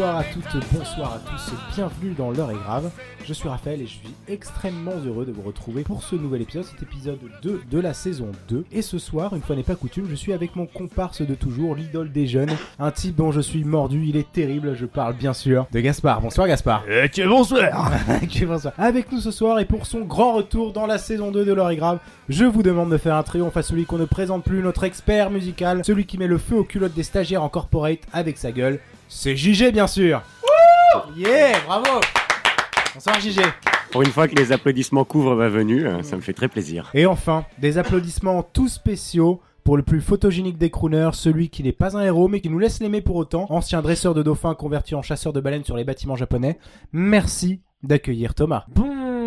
Bonsoir à toutes, bonsoir à tous, bienvenue dans l'heure est grave. Je suis Raphaël et je suis extrêmement heureux de vous retrouver pour ce nouvel épisode, cet épisode 2 de la saison 2. Et ce soir, une fois n'est pas coutume, je suis avec mon comparse de toujours, l'idole des jeunes, un type dont je suis mordu, il est terrible, je parle bien sûr de Gaspard. Bonsoir Gaspard. Ok, bonsoir Ok, bonsoir. Avec nous ce soir et pour son grand retour dans la saison 2 de l'heure est grave, je vous demande de faire un triomphe à celui qu'on ne présente plus, notre expert musical, celui qui met le feu aux culottes des stagiaires en corporate avec sa gueule. C'est JG bien sûr Yeah, bravo Bonsoir JG Pour une fois que les applaudissements couvrent ma venue, euh, ça me fait très plaisir. Et enfin, des applaudissements tout spéciaux pour le plus photogénique des crooners, celui qui n'est pas un héros mais qui nous laisse l'aimer pour autant, ancien dresseur de dauphins converti en chasseur de baleines sur les bâtiments japonais. Merci d'accueillir Thomas.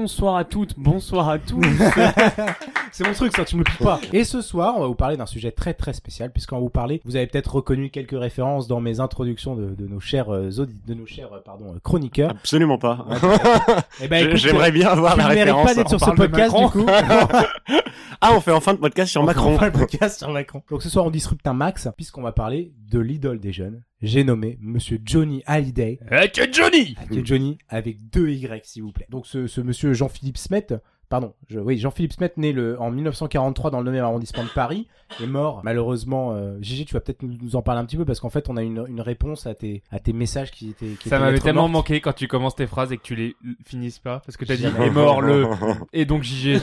Bonsoir à toutes, bonsoir à tous. C'est mon truc ça, tu me le piques pas. Et ce soir, on va vous parler d'un sujet très très spécial puisqu'on va vous parler, vous avez peut-être reconnu quelques références dans mes introductions de, de nos chers euh, de nos chers euh, pardon, euh, chroniqueurs. Absolument pas. Eh ben, écoute, J'aimerais bien avoir tu la mérites référence. pas d'être sur ce parle de podcast du Macron. coup. Ah, on fait enfin de podcast sur On Macron. fera le podcast sur Macron. Donc ce soir, on disrupte un max, puisqu'on va parler de l'idole des jeunes. J'ai nommé Monsieur Johnny Hallyday. Ok, Johnny est Johnny avec deux Y, s'il vous plaît. Donc ce, ce monsieur Jean-Philippe Smet, pardon, je, oui, Jean-Philippe Smet, né le, en 1943 dans le 9e arrondissement de Paris, est mort malheureusement. Euh, Gégé, tu vas peut-être nous, nous en parler un petit peu parce qu'en fait, on a une, une réponse à tes, à tes messages qui étaient. Qui Ça m'avait tellement manqué quand tu commences tes phrases et que tu les finisses pas. Parce que t'as dit est mort le. Et donc JG.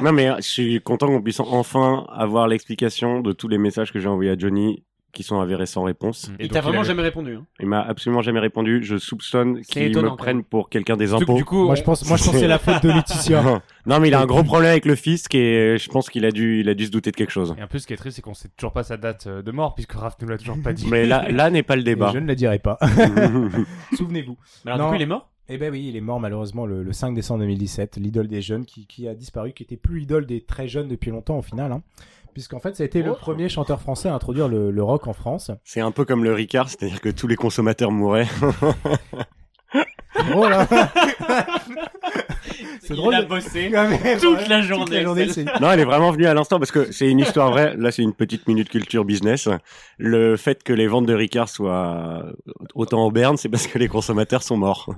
non, mais euh, je suis content qu'on puisse enfin avoir l'explication de tous les messages que j'ai envoyés à Johnny qui sont avérés sans réponse. Et Il donc, t'a vraiment avait- jamais répondu. Hein. Il m'a absolument jamais répondu. Je soupçonne C'est qu'il étonnant, me quand prenne même. pour quelqu'un des impôts. Du coup, Moi, je pense, moi, je pense que c'est la faute de Laetitia. non, mais il a un gros problème avec le fisc et je pense qu'il a dû, il a dû se douter de quelque chose. Et en plus, ce qui est triste, c'est qu'on sait toujours pas sa date euh, de mort, puisque Raph nous l'a toujours pas dit. Mais là, là n'est pas le Et débat. je ne le dirai pas. Souvenez-vous. Mais alors, Non. du coup, il est mort? Eh ben oui, il est mort malheureusement le, le 5 décembre 2017, l'idole des jeunes qui, qui a disparu, qui était plus l'idole des très jeunes depuis longtemps au final. Hein. Puisqu'en fait, ça a été le premier chanteur français à introduire le, le rock en France. C'est un peu comme le Ricard, c'est-à-dire que tous les consommateurs mouraient. Oh là C'est drôle. de- bossé Ah, mais toute la journée. toute la journée, c'est- Non, elle est vraiment venue à l'instant parce que c'est une histoire vraie. Là, c'est une petite minute culture business. Le fait que les ventes de Ricard soient autant en berne, c'est parce que les consommateurs sont morts.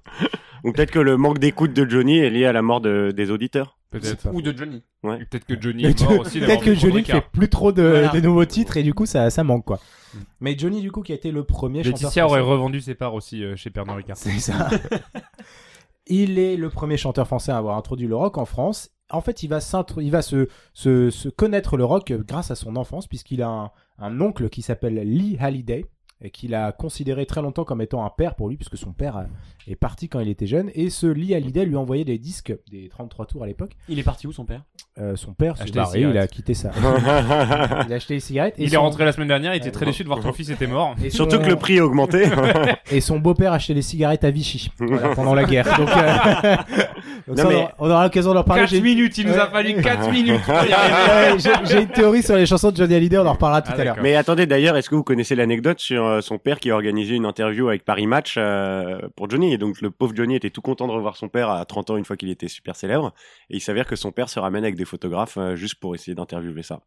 Donc peut-être que le manque d'écoute de Johnny est lié à la mort de- des auditeurs. Peut-être. Ou de Johnny. Et Peut-être que Johnny est mort aussi. d'avoir Peut-être que Johnny fait plus trop de, Voilà. de nouveaux titres et du coup ça, ça manque quoi. Mm. Mais Johnny du coup qui a été le premier chanteur Laetitia aurait français. revendu ses parts aussi euh, chez Pernod Ricard. C'est ça. il est le premier chanteur français à avoir introduit le rock en France. En fait, il va, il va se, se, se connaître le rock grâce à son enfance, puisqu'il a un, un oncle qui s'appelle Lee Hallyday, et qu'il a considéré très longtemps comme étant un père pour lui, puisque son père euh, est parti quand il était jeune. Et ce Lee Hallyday lui envoyait des disques, des 33 tours à l'époque. Il est parti où son père? Euh, son père s'est barré, il a cigarettes. quitté ça. il a acheté des cigarettes. Et Il est rentré la semaine dernière, il était très déçu de voir que son fils était mort. et Surtout son- que le prix a augmenté. Et son beau-père achetait des cigarettes à Vichy voilà, pendant la guerre. Donc, euh, donc Non, ça, mais- on aura- on aura l'occasion d'en parler. 4 J'ai- minutes, il nous a fallu 4 minutes pour y arriver. Ouais, j'ai une théorie sur les chansons de Johnny Hallyday, on en reparlera tout Ah, à l'heure. Mais attendez, d'ailleurs, est-ce que vous connaissez l'anecdote sur euh, son père qui a organisé une interview avec Paris Match euh, pour Johnny Et donc le pauvre Johnny était tout content de revoir son père à 30 ans une fois qu'il était super célèbre. Et il s'avère que son père se ramène avec des photographes euh, juste pour essayer d'interviewer ça.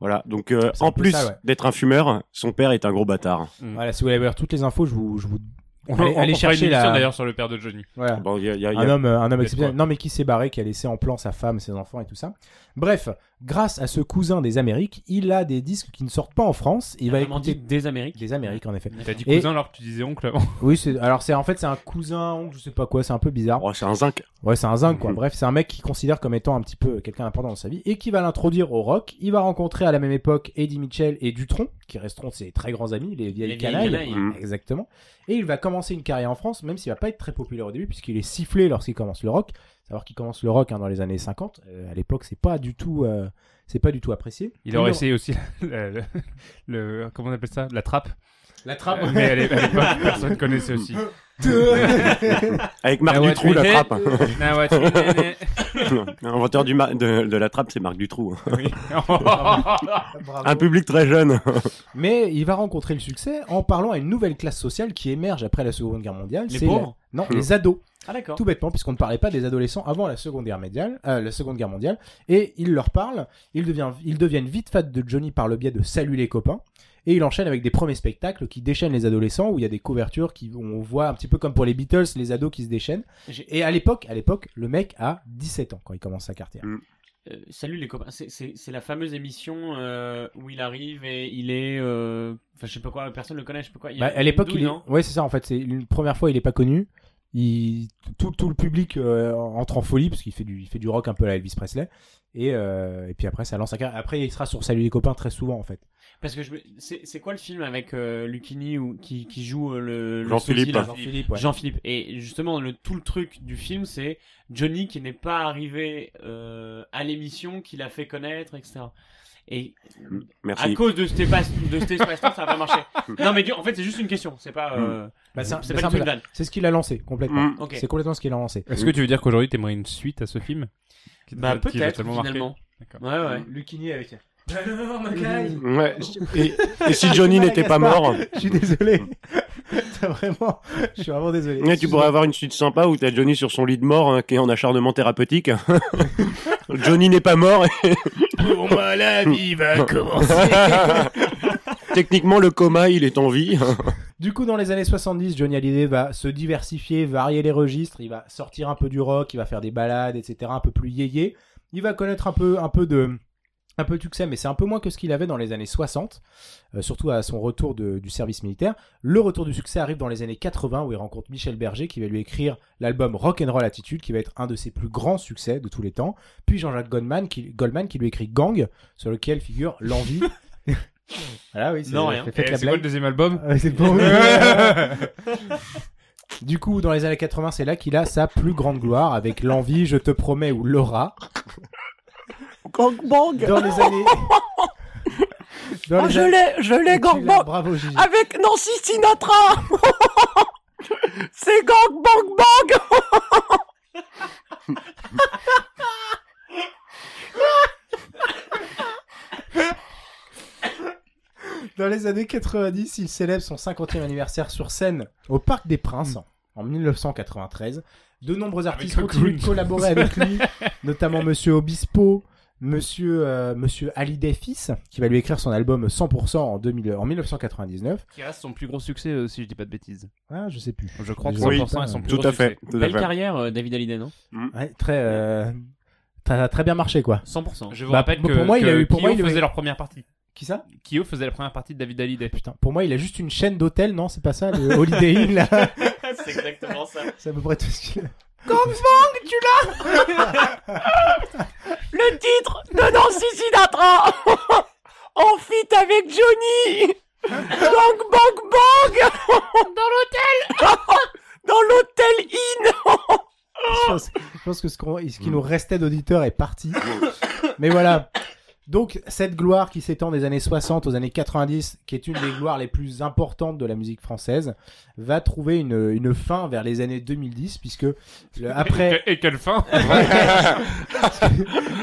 Voilà, donc euh, en plus ouais. d'être un fumeur, son père est un gros bâtard. Voilà, si vous voulez avoir toutes les infos, je vous, je vous... On, Allez- on- allez on fera chercher une émission la- d'ailleurs sur le père de Johnny. Voilà. Bon, il y a, il y il Un homme, euh, un homme exceptionnel. Non, mais qui s'est barré, qui a laissé en plan sa femme, ses enfants et tout ça. Bref, grâce à ce cousin des Amériques, il a des disques qui ne sortent pas en France. Il va vraiment écouter dit des Amériques. des Amériques, en effet. T'as dit Et- cousin alors que tu disais oncle avant. Oui, c'est, alors c'est, en fait, c'est un cousin, oncle, je sais pas quoi, c'est un peu bizarre. Oh, c'est un zinc. Ouais, c'est un zinc, quoi. Mhm. Bref, c'est un mec qui considère comme étant un petit peu quelqu'un d'important dans sa vie et qui va l'introduire au rock. Il va rencontrer à la même époque Eddie Mitchell et Dutron, qui resteront ses très grands amis, les vieilles Les vieilles canailles. canailles. Mm. Exactement. Et il va commencer une carrière en France, même s'il va pas être très populaire au début, puisqu'il est sifflé lorsqu'il commence le rock. Savoir qu'il commence le rock hein, dans les années 50. Euh, à l'époque, c'est pas du tout, euh, c'est pas du tout apprécié. Il aurait essayé aussi le, le- le- comment on appelle ça? La trappe. La trappe. Euh, mais à l'é- à l'époque, personne connaissait aussi. Avec Marc Ah ouais, Dutroux, la trappe. Ah ouais, tu- L'inventeur du de, de la trappe, c'est Marc Dutroux. Oui. Un public très jeune. Mais il va rencontrer le succès en parlant à une nouvelle classe sociale qui émerge après la Seconde Guerre mondiale. Les C'est pauvres la- Non, les ados. Ah d'accord. Tout bêtement, puisqu'on ne parlait pas des adolescents avant la Seconde Guerre mondiale, euh, la Seconde Guerre mondiale, et il leur parle. Ils, devient- ils deviennent vite fans de Johnny par le biais de Salut les copains. Et il enchaîne avec des premiers spectacles qui déchaînent les adolescents, où il y a des couvertures qui où on voit un petit peu comme pour les Beatles, les ados qui se déchaînent. Et à l'époque, à l'époque, le mec a 17 ans quand il commence sa carrière. Euh, salut les copains, c'est- c'est c'est la fameuse émission euh, où il arrive et il est, euh, enfin je sais pas quoi, personne le connaît, je sais pas quoi. Il Bah, à l'époque, il est... ouais, c'est ça en fait. C'est une première fois, il est pas connu. Il... Tout, tout le public euh, entre en folie parce qu'il fait du, il fait du rock un peu à la Elvis Presley. Et, euh, et puis après, ça lance sa carrière. Après, il sera sur Salut les copains très souvent en fait. Parce que je c'est c'est quoi le film avec euh, Lucchini ou qui, qui joue euh, le le Jean-Philippe. sosie, là Jean-Philippe, ouais. Jean-Philippe. Et justement, le, tout le truc du film, c'est Johnny qui n'est pas arrivé euh, à l'émission, qui l'a fait connaître, etc. Et à Merci. cause de cet espace, de cet espace-temps, ça va pas marcher. Non, mais du- en fait, c'est juste une question. C'est pas, euh, Bah, c'est bah, pas c'est ce qu'il a lancé complètement. Mm. C'est complètement ce qu'il a lancé. Est-ce que tu veux dire qu'aujourd'hui t'aimerais une suite à ce film Bah peut-être finalement. D'accord. Ouais, ouais. Lucchini avec. Ouais. Et, et si Johnny n'était pas mort, Je suis désolé. T'as vraiment. Je suis vraiment désolé. ouais, tu pourrais avoir une suite sympa où t'as Johnny sur son lit de mort hein, qui est en acharnement thérapeutique. Johnny n'est pas mort. et- Bon, bah, la vie va commencer. Techniquement, le coma, il est en vie. Du coup, dans les années 70, Johnny Hallyday va se diversifier, varier les registres. Il va sortir un peu du rock, il va faire des balades, etc. Un peu plus yéyé. Il va connaître un peu, un peu de, un peu de succès, mais c'est un peu moins que ce qu'il avait dans les années 60, euh, surtout à son retour de- du service militaire. Le retour du succès arrive dans les années 80 où il rencontre Michel Berger qui va lui écrire l'album Rock and Roll Attitude qui va être un de ses plus grands succès de tous les temps. Puis Jean-Jacques Goldman qui, Goldman qui lui écrit Gang sur lequel figure l'envie. voilà, oui, c'est Non, rien. faites Et la c'est quoi le deuxième album Ah, c'est bon. du coup, dans les années 80, c'est là qu'il a sa plus grande gloire avec l'envie, je te promets ou Laura. Dans les années. Dans les années- l'ai, je l'ai, l'as, Bravo, Gigi. Avec Nancy Sinatra C'est Gang Bang Bang Dans les années 90, il célèbre son 50e anniversaire sur scène au Parc des Princes en 1993. De nombreux artistes continuent de collaborer avec lui, notamment Monsieur Obispo, Monsieur, euh, Monsieur Hallyday Fils, qui va lui écrire son album 100% en, 2000 en 1999. Qui reste son plus gros succès, euh, si je dis pas de bêtises. Ah, je sais plus. Je crois que Je 100% sais pas, est son plus Tout gros à fait. succès. Tout à Belle fait. carrière, euh, David Hallyday, non? Ouais, très, euh, très, très bien marché, quoi. 100%. Je vous Bah, rappelle pour que, moi, il a eu- pour moi, Kyo il eu- faisait leur première partie. Qui ça? Kyo faisait la première partie de David Hallyday. Putain, pour moi, il a juste une chaîne d'hôtels, non? C'est pas ça, le Holiday Inn, là c'est exactement ça. C'est à peu près tout ce qu'il a. Le titre de Nancy Sinatra. En feat avec Johnny. Gang Bang Bang. Dans l'hôtel. Dans l'hôtel Inn. Je pense, je pense que ce, qu'on- ce qui nous restait d'auditeurs est parti. Mais voilà. Donc, cette gloire qui s'étend des années 60 aux années 90, qui est une des gloires les plus importantes de la musique française, va trouver une, une fin vers les années 2010, puisque le- après Et, et quelle fin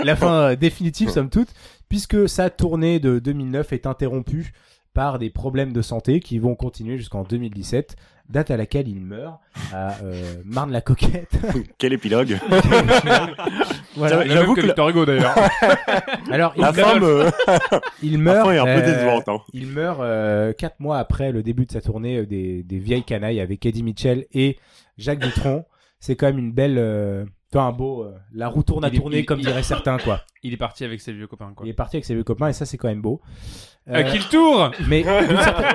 la fin euh, définitive, somme toute, puisque sa tournée de 2009 est interrompue par des problèmes de santé qui vont continuer jusqu'en 2017, date à laquelle il meurt à euh, Marne-la-Coquette. Quel épilogue. voilà. J'avoue que que Victor Hugo d'ailleurs. Alors, il La meurt, fin, me... il la meurt, fin est un peu décevante. hein. il meurt euh, quatre mois après le début de sa tournée euh, des, des vieilles canailles avec Eddie Mitchell et Jacques Dutronc. C'est quand même une belle, euh, toi, un beau, euh, la roue tourne à tourner comme il- diraient certains quoi. Il est parti avec ses vieux copains quoi. Il est parti avec ses vieux copains et ça c'est quand même beau. Euh, Euh, Kill Tour mais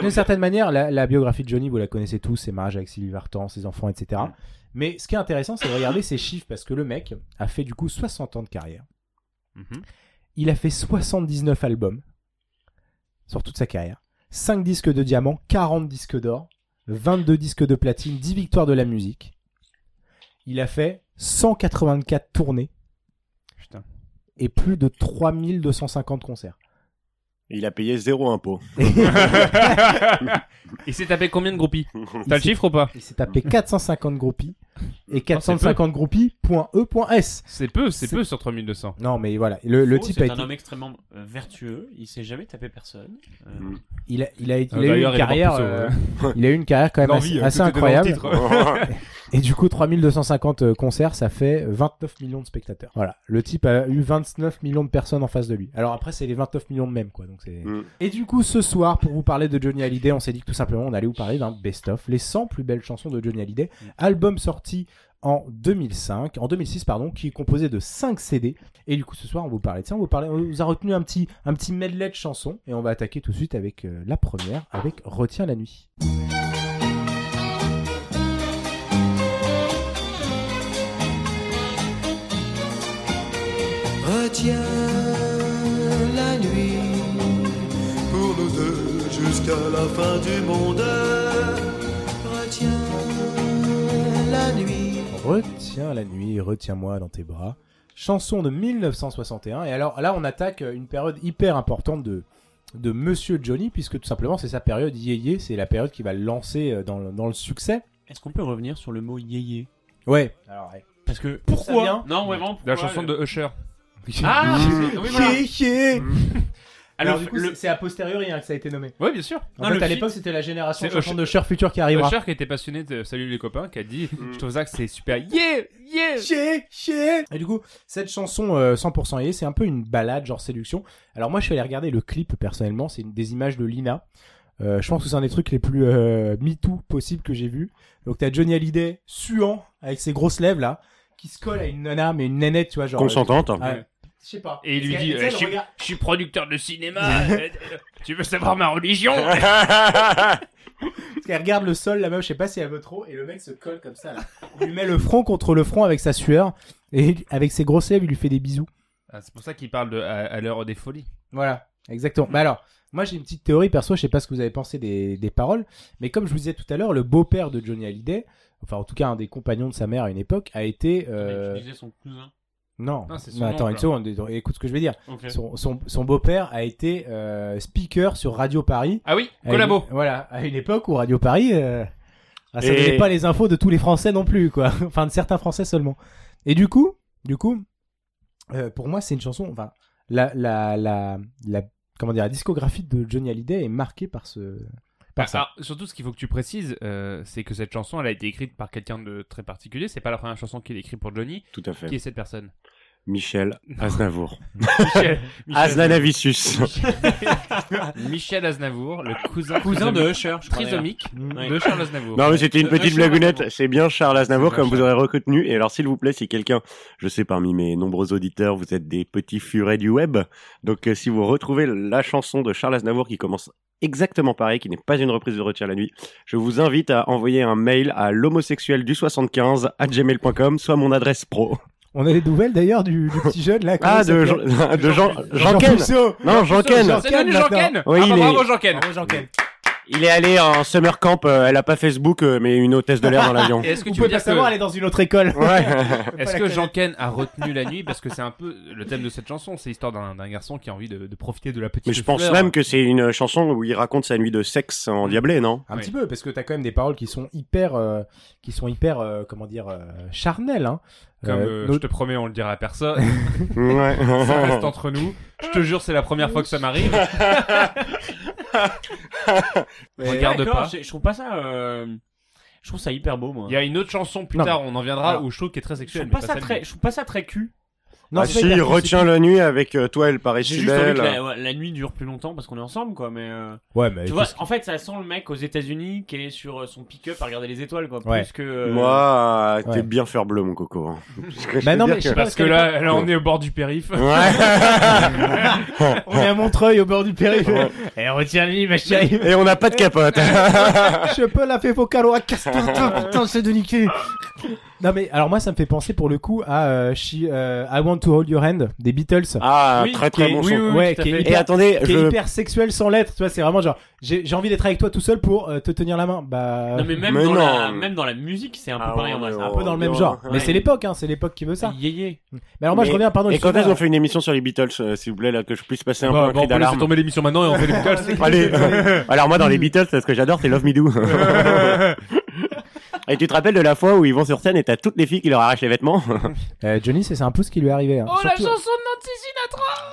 d'une certaine, manière, la, la biographie de Johnny, vous la connaissez tous, ses mariages avec Sylvie Vartan, ses enfants, etc. Mais ce qui est intéressant, c'est de regarder ses chiffres parce que le mec a fait du coup 60 ans de carrière. Mhm. Il a fait 79 albums sur toute sa carrière. 5 disques de diamant, 40 disques d'or, 22 disques de platine, 10 victoires de la musique. Il a fait 184 tournées Putain. et plus de 3250 concerts. Il a payé zéro impôt. Il s'est tapé combien de groupies? T'as le chiffre ou pas? Il s'est tapé 450 groupies et Oh, 450 groupies.e.s. C'est peu, c'est peu sur 3200. Non, mais voilà, le, le Faux, type c'est a un été, homme extrêmement euh, vertueux. Il s'est jamais tapé personne. Euh, Mm. il a, il a, il a eu d'ailleurs, une il est carrière, mort plus euh, tôt, il a eu une carrière quand même L'envie, assez, euh, assez tout était dans le incroyable. titre. Et du coup, 3250 euh, concerts, ça fait 29 millions de spectateurs. Voilà. Le type a eu 29 millions de personnes en face de lui. Alors après, c'est les 29 millions de mêmes, quoi. Donc c'est. Mm. Et du coup, ce soir, pour vous parler de Johnny Hallyday, on s'est dit que tout simplement, on allait vous parler d'un best-of, les 100 plus belles chansons de Johnny Hallyday, album sorti en 2005, en 2006 pardon, qui est composé de 5 CD. Et du coup, ce soir, on vous parler de ça. On, vous parler, on vous a retenu un petit, un petit medley de chansons et on va attaquer tout de suite avec euh, la première, avec Retiens la nuit. Retiens la nuit pour nous deux jusqu'à la fin du monde. Retiens la nuit, retiens-moi dans tes bras. Chanson de 1961. Et alors là, on attaque une période hyper importante de, de Monsieur Johnny, puisque tout simplement, c'est sa période yéyé. C'est la période qui va le lancer euh, dans le, dans le succès. Est-ce qu'on peut revenir sur le mot yéyé? Ouais. Alors, ouais. Parce que Ça vient Non, vraiment. La pourquoi chanson le- de Usher. Ah oui, voilà. Yé. Alors, Alors, du coup, le- c'est- a posteriori hein, que ça a été nommé. Oui, bien sûr. En Non, fait, à l'époque, c'était la génération de Cher Future qui arrivera. Usher qui était passionné de Salut les copains, qui a dit Mm. Je trouve ça que c'est super. Yeah Yeah Chier, chier. Et du coup, cette chanson euh, 100% yé, c'est un peu une balade genre séduction. Alors moi, je suis allé regarder le clip personnellement. C'est une des images de Lina. Euh, je pense que c'est un des trucs les plus euh, MeToo possibles que j'ai vu. Donc t'as Johnny Hallyday suant avec ses grosses lèvres là, qui se colle à une nana mais une nénette, tu vois genre. Consentante. euh, ouais. Je sais pas. Et il lui dit euh, je, suis, regarde- je suis producteur de cinéma. euh, tu veux savoir ma religion parce qu'elle regarde le sol, la meuf, je sais pas si elle veut trop, et le mec se colle comme ça là. Il lui met le front contre le front avec sa sueur, et avec ses grosses lèvres, il lui fait des bisous. Ah, C'est pour ça qu'il parle de à, à l'heure des folies. Voilà, exactement. Bah alors, moi j'ai une petite théorie perso, je sais pas ce que vous avez pensé des, des paroles, mais comme je vous disais tout à l'heure, le beau-père de Johnny Hallyday, enfin en tout cas un des compagnons de sa mère à une époque, a été... euh, Tu disais son cousin. Non, Non, Mais attends oncle. une seconde, écoute ce que je vais dire. Son, son, son beau-père a été euh, speaker sur Radio Paris. Ah oui, collabo. une- voilà, à une époque où Radio Paris, euh, ah, ça Et- donnait pas les infos de tous les Français non plus, quoi. enfin, de certains Français seulement. Et du coup, du coup, euh, pour moi, c'est une chanson. Enfin, la, la, la, la, comment dire, la discographie de Johnny Hallyday est marquée par ce, par ça. Alors, surtout, ce qu'il faut que tu précises, euh, c'est que cette chanson, elle a été écrite par quelqu'un de très particulier. C'est pas la première chanson qu'il écrit pour Johnny. Tout à fait. Qui est cette personne Michel Aznavour. Michel, Michel, Aznanavicius. Michel Aznavour, le cousin, Cousin de Usher, trisomique Mm. de Charles Aznavour. Non, mais c'était une De petite Usher blagounette. C'est bien Charles Aznavour, comme vous aurez retenu. Et alors, s'il vous plaît, si quelqu'un, je sais parmi mes nombreux auditeurs, vous êtes des petits furets du web. Donc, euh, si vous retrouvez la chanson de Charles Aznavour qui commence exactement pareil, qui n'est pas une reprise de Retire la nuit, je vous invite à envoyer un mail à l'homosexuel du 75 à gmail.com, soit mon adresse pro. On a des nouvelles d'ailleurs du, du petit jeune là. Ah, de, Jean, de Jean, Jean Jean Ken. Fusso. Non, Jean Ken. Jean C'est Ken, Jean. Ken Oui, Ah, il bah, est- bravo Jean Ken Bravo, Jean Ken. Il est allé en summer camp, euh, elle a pas Facebook, euh, mais une hôtesse de l'air dans l'avion. Est-ce que Vous tu veux pouvez pas dire savoir, que... elle est dans une autre école. Ouais. Est-ce que Jean. Ken a retenu la nuit parce que c'est un peu le thème de cette chanson, c'est l'histoire d'un d'un garçon qui a envie de, de profiter de la petite Mais je pense fleur. même que c'est une chanson où il raconte sa nuit de sexe en diablé, non? Un Oui. petit peu, parce que t'as quand même des paroles qui sont hyper, euh, qui sont hyper, euh, comment dire, euh, charnelles. Hein. Comme Euh, euh, je te promets, on le dira à personne. Ouais. Ça reste entre nous. Je te jure, c'est la première fois que ça m'arrive. Mais- Regarde pas. Je, je trouve pas ça. euh, Je trouve ça hyper beau, moi. Il y a une autre chanson plus Non, tard, on en viendra, alors, où je trouve qu'elle est très Je sexuelle. trouve mais pas ça très. Je trouve pas ça très cul. Non, ah si, hyper retiens la nuit avec euh, toi, elle paraît J'ai si juste envie belle. que la, la nuit dure plus longtemps parce qu'on est ensemble, quoi. Mais euh, Ouais, mais tu vois, en fait, ça sent le mec aux États-Unis qui est sur euh, son pick-up à regarder les étoiles, quoi. Ouais. Plus que. euh, Moi, t'es Ouais. bien faire bleu, mon coco. hein. Parce que je Bah non, mais que- pas, Parce que là, là, on est au bord du périph. Ouais. on est à Montreuil, au bord du périph'. Et retiens lui ma chérie. Et on n'a pas de capote. Je peux la faire vos calo à putain, c'est de niquer. Non, mais alors moi, ça me fait penser pour le coup à euh, She- euh, I Want to Hold Your Hand des Beatles. Ah, Oui, très très est- bon oui, son. oui, ouais, qui est hyper- Et attendez, qui est je... hyper sexuel sans lettres, tu vois, c'est vraiment genre, j'ai envie d'être avec toi tout seul pour euh, te tenir la main. Bah, Non, mais même, Mais dans non. La, même dans la musique, c'est un peu Ah pareil ouais, un peu dans le même Ouais. genre. Mais c'est l'époque, hein, c'est l'époque qui veut ça. peu yéyé. Mais alors moi, je reviens, pardon. Et quand est-ce qu'on fait une émission sur les Beatles, euh, s'il vous plaît, là, que je puisse passer un Bah, peu un bah, cri on peut d'alarme tomber l'émission maintenant et on fait les Beatles. Allez. Alors moi, dans les Beatles, ce que j'adore, c'est Love Me Do. et tu te rappelles de la fois où ils vont sur scène et t'as toutes les filles qui leur arrachent les vêtements Euh, Johnny, c'est un peu ce qui lui est arrivé. hein. Oh, la chanson de Nancy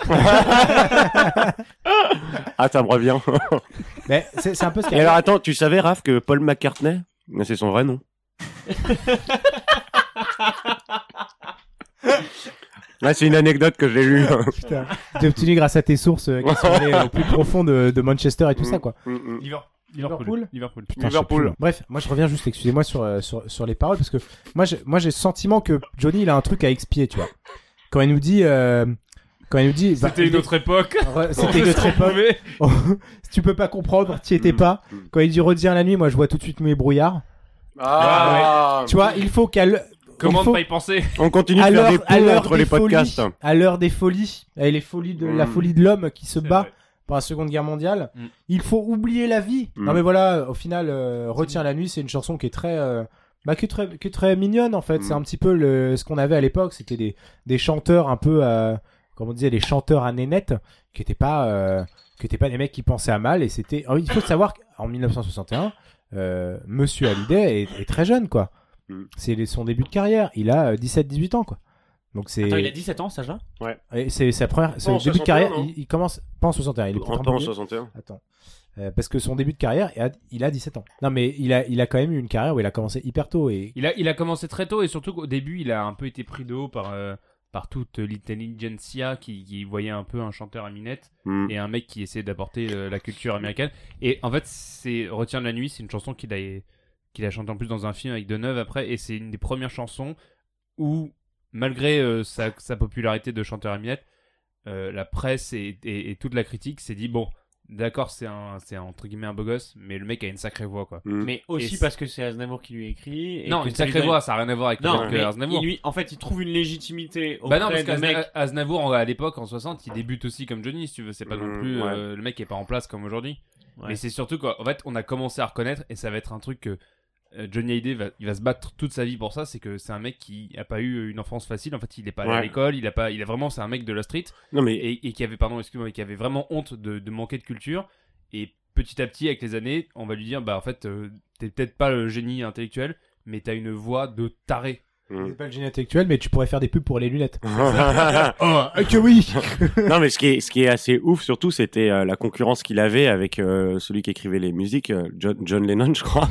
Sinatra Ah, ça me revient. Mais c'est un peu ce qui Et est alors attends, tu savais, Raph, que Paul McCartney, c'est son vrai nom. Ouais, c'est une anecdote que j'ai lue. Putain. J'ai obtenu grâce à tes sources euh, qui sont allées au plus profond de, de Manchester et tout ça, quoi. Mm, mm. Liverpool. Liverpool. Putain, Liverpool. Bref, moi je reviens juste, excusez-moi, sur, euh, sur, sur les paroles, parce que moi j'ai, moi j'ai le sentiment que Johnny il a un truc à expier, tu vois. Quand il nous dit. euh, quand il nous dit. bah, C'était une autre époque. Re- C'était une autre époque. si tu peux pas comprendre, tu étais Mm. pas. Quand il dit redire la nuit, moi je vois tout de suite mes brouillards. Ah, Tu vois, il faut qu'à l'heure- Comment ne pas y penser? On continue de à faire l'heure des ponts entre des les podcasts. folies, à l'heure des folies, et les folies de la Mm. folie de l'homme qui se C'est bat vrai. Pour la Seconde Guerre mondiale, Mm. il faut oublier la vie. Mm. Non mais voilà, au final, euh, Retiens la nuit, c'est une chanson qui est très, euh, bah, qui est très, qui est très mignonne en fait. Mm. C'est un petit peu le, ce qu'on avait à l'époque, c'était des, des chanteurs un peu, euh, comme on disait, les chanteurs à nénette, qui étaient pas, euh, qui étaient pas des mecs qui pensaient à mal. Et c'était, oh, il faut savoir qu'en 1961, euh, Monsieur Hallyday est, est très jeune quoi. C'est son début de carrière. Il a 17-18 ans quoi. Donc c'est. Attends, il a 17 ans, ça là Et c'est sa première, son en début de 61, carrière. non Il, il commence pas en 61, il est En vieux. 61. Attends, Euh, parce que son début de carrière, il a, il a 17 ans. Non mais il a, il a quand même eu une carrière où il a commencé hyper tôt et Il a, il a commencé très tôt et surtout qu'au début, il a un peu été pris de haut par, euh, par toute l'intelligentsia qui, qui voyait un peu un chanteur à minette Mm. et un mec qui essayait d'apporter euh, la culture américaine. Et en fait, c'est Retiens de la nuit, c'est une chanson qu'il a, qu'il a chantée en plus dans un film avec Deneuve après et c'est une des premières chansons où, malgré euh, sa, sa popularité de chanteur à minette, euh, la presse et, et- et toute la critique s'est dit bon, d'accord, c'est un, c'est entre guillemets un beau gosse, mais le mec a une sacrée voix quoi. Mm. Mais aussi Et parce que c'est Aznavour qui lui écrit. et non, une sacrée voix, ça n'a rien à voir avec Non, avec, mais Aznavour. il lui, en fait, il trouve une légitimité auprès Bah non, parce qu'Aznavour, Aznavour, à l'époque, en 60, il débute aussi comme Johnny, si tu veux. C'est pas non Mm, plus. ouais. euh, le mec est pas en place comme aujourd'hui. Ouais. Mais c'est surtout qu'en fait, on a commencé à reconnaître, et ça va être un truc que euh, Johnny Hallyday va, il va se battre toute sa vie pour ça. C'est que c'est un mec qui a pas eu une enfance facile. En fait, il est pas allé à l'école, il a pas, il a vraiment, c'est un mec de la street, Non, mais et, et qui avait, pardon, excuse-moi, qui avait vraiment honte de, de manquer de culture. Et petit à petit, avec les années, on va lui dire, bah en fait, euh, t'es peut-être pas le génie intellectuel, mais t'as une voix de taré. Mm. c'est pas le génie intellectuel, mais tu pourrais faire des pubs pour les lunettes. non, Oh, que oui. mais ce qui est, ce qui est assez ouf surtout, c'était euh, la concurrence qu'il avait avec euh, celui qui écrivait les musiques, euh, John, John Lennon, je crois.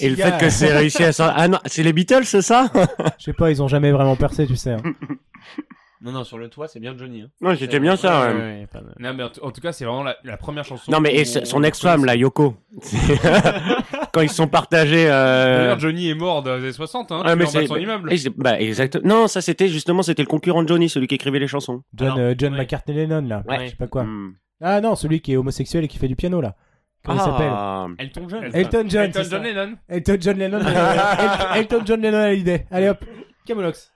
Et le fait que c'est réussi à ça. Ah non, c'est les Beatles, c'est ça? Je sais pas, ils ont jamais vraiment percé, tu sais. hein. Non, non, sur le toit, c'est bien Johnny. Hein. Non, j'étais bien ça. ouais. ouais, pas mal. Non, mais en, tout cas, c'est vraiment la, la première chanson. Non, mais et on- son on ex-femme, la Yoko. Quand ils se sont partagés. euh, D'ailleurs, Johnny est mort dans les années 60, hein, tu mais c'est- son immeuble. et bah, exact. Non, ça c'était justement c'était le concurrent de Johnny, celui qui écrivait les chansons. John, euh, John ouais. McCartney Lennon là. Ouais. Je sais pas quoi. Hmm. Ah non, celui qui est homosexuel et qui fait du piano là. Comment il s'appelle Ah. Elton John. Elton John. Elton John. Lennon. Elton John Lennon. euh, El- Elton John Lennon à l'idée. Allez hop. Camolox.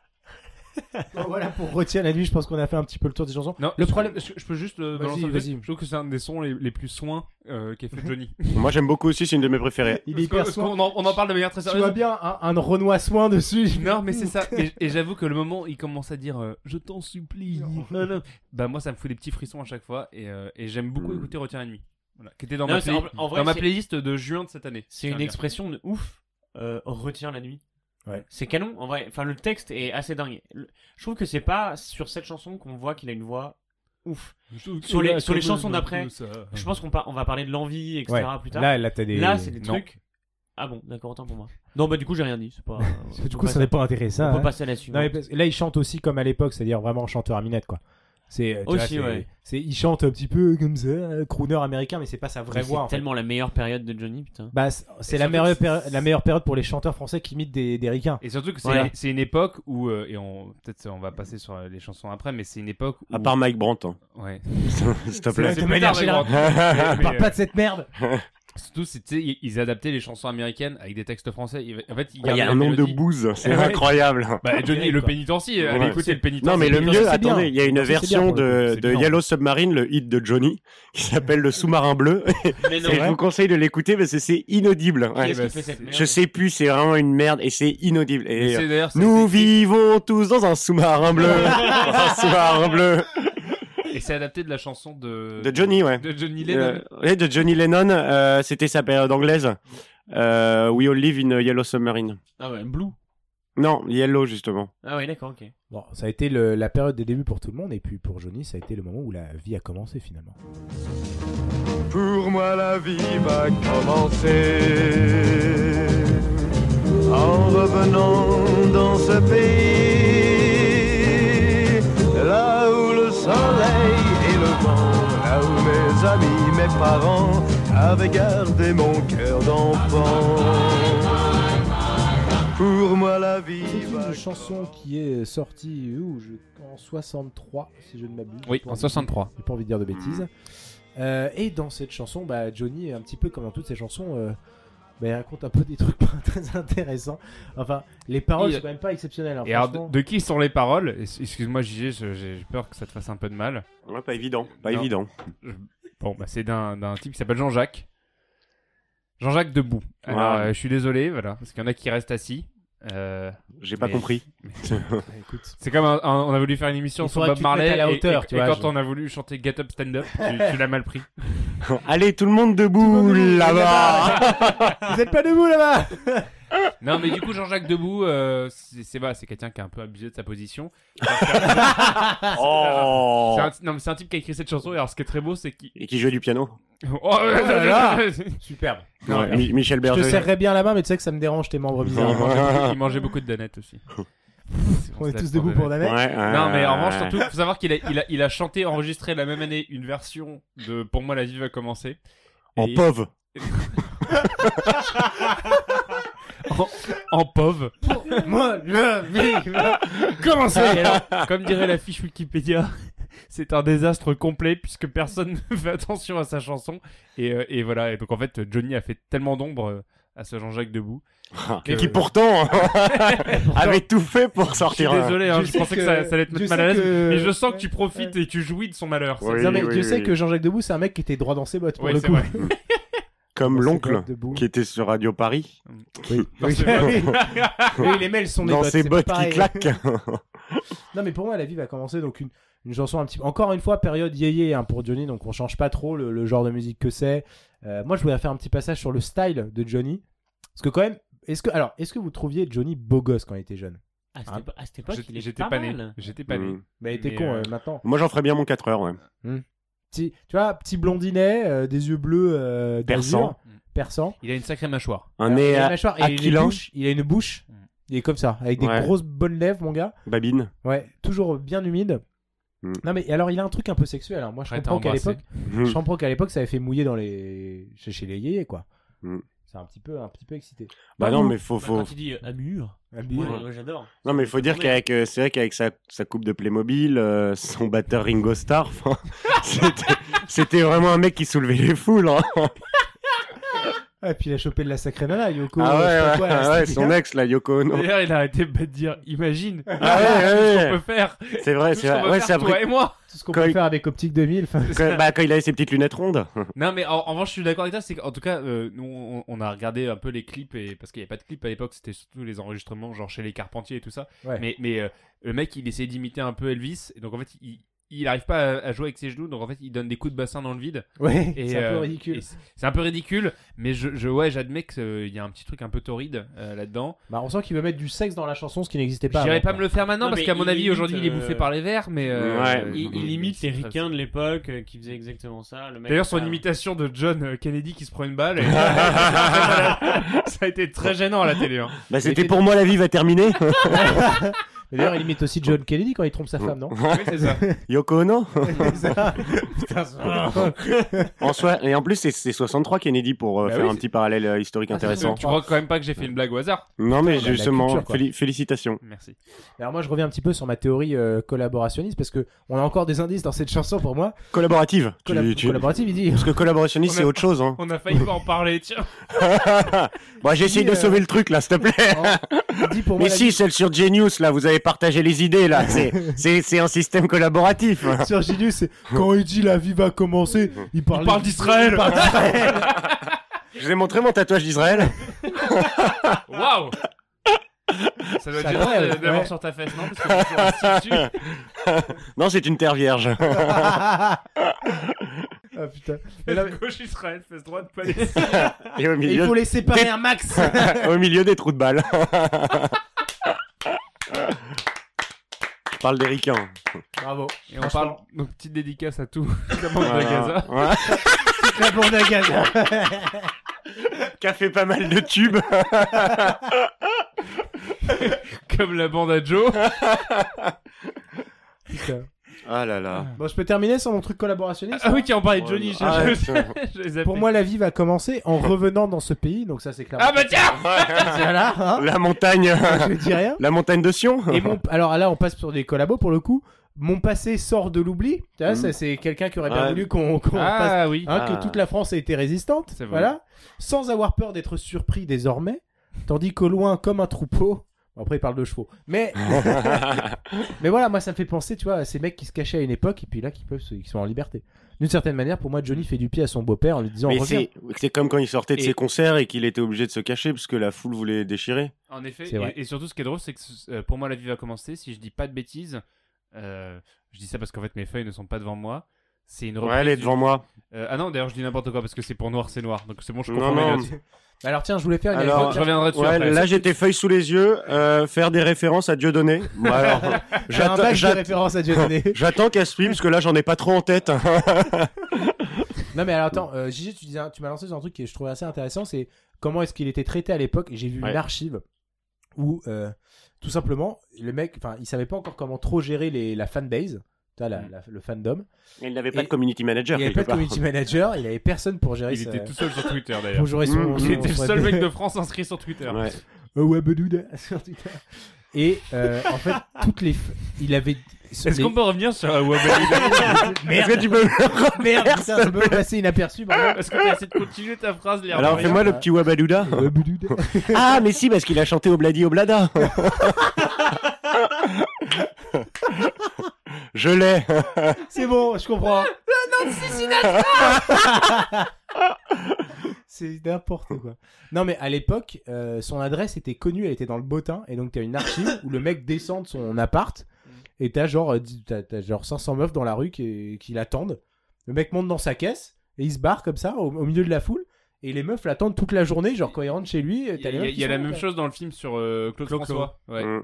Bon, voilà pour retirer la nuit. Je pense qu'on a fait un petit peu le tour des chansons. Non, Le je- problème- je, je peux juste euh, Vas-y, balancer un truc. vas-y. Je trouve que c'est un des sons les, les plus soins euh, qu'a fait Johnny. Moi j'aime beaucoup aussi, c'est une de mes préférées. Il est hyper soin. en, on en parle de manière très Tu vois sérieuse. bien un, un Renoir soin dessus. Non, mais c'est ça. Et, et j'avoue que le moment où il commence à dire euh, Je t'en supplie. non, non. Bah, moi, ça me fout des petits frissons à chaque fois. Et, euh, et j'aime beaucoup Mm. écouter Retiens la nuit. Voilà. Qui était dans, Non, ma, c'est- play- en- en vrai, dans ma c'est- playlist de juin de cette année. C'est une expression de ouf. Euh, retire la nuit. Ouais. C'est canon, en vrai. Enfin, le texte est assez dingue. Le- Je trouve que c'est pas sur cette chanson qu'on voit qu'il a une voix ouf. Sur les- sur les chansons d'après, Je pense qu'on par- on va parler de l'envie, etc. Ouais. plus tard. Là, là, des. Là, c'est des Non. trucs. Ah bon, d'accord, autant pour moi. Non, bah du coup, j'ai rien dit. Pas. Du coup, ça n'est pas intéressant. On peut hein. passer à la Non, suivante. là, il chante aussi comme à l'époque, c'est-à-dire vraiment chanteur à minette, quoi. C'est Aussi, ouais. C'est il chante un petit peu comme ça, crooner américain, mais c'est pas sa vraie Mais voix. C'est fait. tellement la meilleure période de Johnny, putain. Bah, c'est- la meilleure, la meilleure période pour les chanteurs français qui imitent des, des ricains. Et surtout que c'est c'est une époque où, euh, et on peut-être on va passer sur euh, les chansons après, mais c'est une époque où. À part Mike Brandt, hein. Ouais. s'il te plaît. On parle pas de cette merde. Surtout, c'était ils- ils adaptaient les chansons américaines avec des textes français. En fait, Il y a un nombre de bouses, c'est Ouais. incroyable. Bah, Johnny, le pénitencier, allez Ouais. écouter le pénitencier. Non, mais le mieux, attendez, il y a une bien version de. Yellow Submarine, le hit de Johnny, qui s'appelle Le sous-marin bleu. Mais Et je vous conseille de l'écouter parce que c'est inaudible. Ouais. Qu'est-ce bah, qui fait cette merde Je sais plus, c'est vraiment une merde et c'est inaudible. Et Et euh, c'est d'ailleurs, c'est- nous c'est- vivons tous dans un sous-marin bleu. dans un sous-marin bleu. Et c'est adapté de la chanson de. De Johnny, ouais. De Johnny Lennon. Euh, ouais, de Johnny Lennon, euh, c'était sa période anglaise. Euh, We All Live in a Yellow Submarine. Ah ouais, Blue. Non, Yellow justement. Ah ouais, d'accord, ok. Bon, ça a été le- la période des débuts pour tout le monde, et puis pour Johnny, ça a été le moment où la vie a commencé finalement. Pour moi la vie va commencer en revenant dans ce pays, le soleil et le vent, là où mes amis, mes parents avaient gardé mon cœur d'enfant. Pour moi la vie C'est une chanson qui est sortie où, je- en 63, si je ne m'abuse. Oui, en envie- 63. J'ai pas envie de dire de bêtises. Euh, et dans cette chanson, bah, Johnny, un petit peu comme dans toutes ses chansons, euh, bah, il raconte un peu des trucs pas très intéressants. Enfin, les paroles sont quand même pas exceptionnelles. hein, Et alors, franchement. de, de qui sont les paroles? Es- Excuse-moi, JG, je- j'ai j'ai peur que ça te fasse un peu de mal. Ouais, pas évident, pas Non. évident. Bon, bah, c'est d'un d'un type qui s'appelle Jean-Jacques. Jean-Jacques Debout. Alors, Ouais. euh, je suis désolé, voilà, parce qu'il y en a qui restent assis. Euh, J'ai pas Mais- compris. Écoute, c'est comme un- un- on a voulu faire une émission sur Bob Marley à la et- hauteur, et, tu et vois, quand je- on a voulu chanter Get Up Stand Up, tu, tu l'as mal pris. Allez, tout le monde debout, Tout le monde debout, là-bas. vous êtes pas debout là-bas Non, mais du coup, Jean-Jacques Debout, euh, c'est c'est bah, c'est quelqu'un qui a un peu abusé de sa position. oh. C'est un, non, mais c'est un type qui a écrit cette chanson. Et alors, ce qui est très beau, c'est qu'il. Et qui jouait du piano. Oh, là là. Superbe. Non, Ouais, Mi- Michel Je Berger. te serrerais bien la main, mais tu sais que ça me dérange tes membres il, bizarres. mangeait il mangeait beaucoup de danettes aussi. On est tous debout pour. Ouais, Non, mais en revanche, surtout, faut savoir qu'il a, il a, il a chanté, enregistré la même année une version de Pour moi, la vie va commencer. En Et- pauvre. En, en POV. Moi, je vis. Commencez Et alors, Comme dirait la fiche Wikipédia, c'est un désastre complet puisque personne ne fait attention à sa chanson. Et, euh, et voilà, et donc en fait, Johnny a fait tellement d'ombre euh, à ce Jean-Jacques Debout. que- Qui pourtant avait tout fait pour Je suis sortir. désolé, hein, Je je, sais pensais que, que- ça, ça allait te mettre mal sais à l'aise, que- mais je sens que tu Ouais. profites et tu jouis de son malheur. Oui, non, mais oui, Dieu sait oui. que Jean-Jacques Debout, c'est un mec qui était droit dans ses bottes pour le coup. Comme l'oncle qui était sur Radio Paris. Oui, Dans oui, les mails sont des Dans bottes, ses bottes qui pareil. claquent. Non, mais pour moi, la vie va commencer donc une, une chanson un petit peu. Encore une fois, période yéyé hein, pour Johnny, donc on change pas trop le, le genre de musique que c'est. Euh, moi, je voulais faire un petit passage sur le style de Johnny. Parce que, quand même, est-ce que, alors, est-ce que vous trouviez Johnny beau gosse quand il était jeune? À cette, Hein? à cette époque, il J'étais était pas, pas né. J'étais pas né. Mm. Bah, il était Mais, con euh, euh, maintenant. Moi, j'en ferais bien mon 4 heures, ouais. Petit, tu vois, petit blondinet, euh, des yeux bleus euh, d'azur, perçant. Il a une sacrée mâchoire. Un nez il a une à mâchoire et il a une aquilin. bouche. Il a une bouche. Mm. Il est comme ça, avec des Ouais. grosses bonnes lèvres, mon gars. babine. Ouais, toujours bien humide. Mm. Non mais alors il a un truc un peu sexuel. hein. Moi je Prête à comprends qu'à embrasser. l'époque, je comprends qu'à l'époque ça avait fait mouiller dans les chez, chez les yéyés quoi. Mm. C'est un petit peu un petit peu excité. Bah non, mais faut, Bah, faut... Quand il dit euh, Amur, Un ouais, billet. ouais, j'adore. Non, mais il faut dire qu'avec, euh, c'est vrai qu'avec sa, sa coupe de Playmobil, euh, son batteur Ringo Starr, enfin, c'était, c'était vraiment un mec qui soulevait les foules. Hein. Ah, et puis il a chopé de la sacrée nana Yoko. ah ouais, ouais, quoi, là, ouais, son bien. ex, là, Yoko Ono. D'ailleurs, il a arrêté de dire Imagine Ah ouais, tout ce qu'on peut faire. C'est vrai, c'est vrai. Ouais, faire, c'est toi et moi. Tout ce qu'on peut il- faire avec Optique 2000. enfin, Quand, bah, quand il avait ses petites lunettes rondes. Non, mais en, en revanche, je suis d'accord avec toi. C'est qu'en tout cas, euh, nous, on, on a regardé un peu les clips et parce qu'il n'y avait pas de clips à l'époque, c'était surtout les enregistrements, genre chez les Carpentiers et tout ça. Ouais. Mais, mais euh, le mec, il essayait d'imiter un peu Elvis, et donc en fait, il, il arrive pas à, à jouer avec ses genoux, donc en fait, il donne des coups de bassin dans le vide. Ouais, c'est un peu euh, ridicule. c'est un peu ridicule, mais je, je ouais, j'admets qu'il y a un petit truc un peu torride euh, là-dedans. Bah, on sent qu'il veut mettre du sexe dans la chanson, ce qui n'existait pas. J'irai pas me le faire maintenant Non, parce qu'à mon avis, aujourd'hui, il est euh, bouffé par les vers, mais. euh, Ouais. Il, imite les très- ricains de l'époque euh, qui faisaient exactement ça. D'ailleurs, son imitation de John euh, Kennedy qui se prend une balle, et- ça a été très gênant à la télé. Hein. Bah, c'était pour moi la vie va terminer. D'ailleurs, il imite aussi John Kennedy quand il trompe sa femme, non Oui, c'est ça. Yoko Ono. C'est ça. Putain, ça- En soi, et en plus, c'est, c'est 63 Kennedy pour euh, Bah faire oui, un c'est- petit parallèle euh, historique Ah, c'est intéressant. Tu crois quand même pas que j'ai fait une blague au hasard Non, mais Putain, la justement, culture, quoi. féli- félicitations. Merci. Alors moi, je reviens un petit peu sur ma théorie euh, collaborationniste parce que on a encore des indices dans cette chanson pour moi. Collaborative. Tu- Collab- tu- Collaborative, il dit. Parce que collaborationniste, c'est autre chose. Hein. On a failli pas en parler, tiens. bon, j'essaye de euh, sauver le truc là, s'il te plaît. Il dit pour moi. Mais la si, celle sur Genius, là, vous avez partagé les idées, là. C'est, un système collaboratif. Sur Genius, c'est quand il dit la vie va commencer, il parle, d'Israël. Je vous ai montré mon tatouage d'Israël. Waouh Ça doit être d'avoir ouais. sur ta fesse, non Parce que. Non, c'est une terre vierge. ah putain. Et là, Fesse gauche Israël, fesse droite Palestine. Et au il faut les séparer un max. au milieu des trous de balles. Je parle des ricains. Bravo. Et on parle, donc petite dédicace à tout la bande de Voilà. Gaza. Ouais. La bande à Gaza. Qui a fait pas mal de tubes. Comme la bande à Joe. Putain. Ah là là. Bon, je peux terminer sur mon truc collaborationniste Ah oui, tiens, on parlait de Johnny. je- Ah, je- putain. je les ai Pour appelés. moi, la vie va commencer en revenant dans ce pays, donc ça c'est clair. Ah bah tiens Voilà, hein La montagne. je dis rien. La montagne de Sion. Et mon... Alors là, on passe sur des collabos pour le coup. Mon passé sort de l'oubli. Tu vois, Mhm. ça, c'est quelqu'un qui aurait bien Ouais. voulu qu'on Ah oui. hein, Ah. que toute la France ait été résistante, C'est vrai. voilà, sans avoir peur d'être surpris désormais, tandis qu'au loin, comme un troupeau, après il parle de chevaux, mais mais voilà, moi ça me fait penser, tu vois, à ces mecs qui se cachaient à une époque et puis là qui peuvent, se- qui sont en liberté. D'une certaine manière, pour moi, Johnny fait du pied à son beau-père en lui disant Mais c'est c'est comme quand il sortait de Et- ses concerts et qu'il était obligé de se cacher parce que la foule voulait déchirer. En effet, C'est vrai. et, et surtout ce qui est drôle, c'est que euh, pour moi la vie va commencer. Si je dis pas de bêtises, euh, je dis ça parce qu'en fait mes feuilles ne sont pas devant moi. C'est une reprise. Ouais, elle est du- devant moi. Euh, ah non, d'ailleurs je dis n'importe quoi parce que c'est pour noir, c'est noir. Donc c'est bon, je comprends mes non. notes. Alors tiens, je voulais faire une Alors. Je reviendrai dessus Ouais, après. là j'ai tes feuilles sous les yeux, euh, faire des références à Dieudonné. Bon, alors, j'attends- à Dieudonné. J'attends qu'elle suive parce que là j'en ai pas trop en tête. Non mais alors attends, euh, Gigi, tu, disais, un- tu m'as lancé sur un truc que je trouvais assez intéressant, c'est comment est-ce qu'il était traité à l'époque. Et J'ai vu Ouais. une archive où euh, tout simplement le mec, enfin, il savait pas encore comment trop gérer les, la fanbase, tu vois, la- la- le fandom. Il n'avait pas Et- de community manager. il avait quelque pas de community manager, il avait personne pour gérer. Il sa- était tout seul sur Twitter d'ailleurs. pour gérer son. Mm. son- Il était le seul mec de France inscrit sur Twitter. Ouais. Euh, ouais, sur Twitter. Et euh, en fait, toutes les, f- il avait. Est-ce les- qu'on peut revenir sur euh, Est-ce que tu peux Merde, putain, ça peut passer inaperçu. Est-ce que tu essayé de continuer ta phrase l'air Alors fais-moi le petit Wabadouda. Ah mais si parce qu'il a chanté Obladi Oblada. Je l'ai. C'est bon, je comprends. C'est n'importe quoi. Non, mais à l'époque, euh, son adresse était connue, elle était dans le bottin, et donc t'as une archive où le mec descend de son appart, et t'as genre, euh, t'as, t'as genre 500 meufs dans la rue qui, qui l'attendent. Le mec monte dans sa caisse, et il se barre comme ça, au, au milieu de la foule, et les meufs l'attendent toute la journée, genre quand il rentre chez lui, Il y a, t'as les il y a- meufs il qui y a sont la là, même quoi. chose dans le film sur euh, Claude Claude François. Ouais. Mm.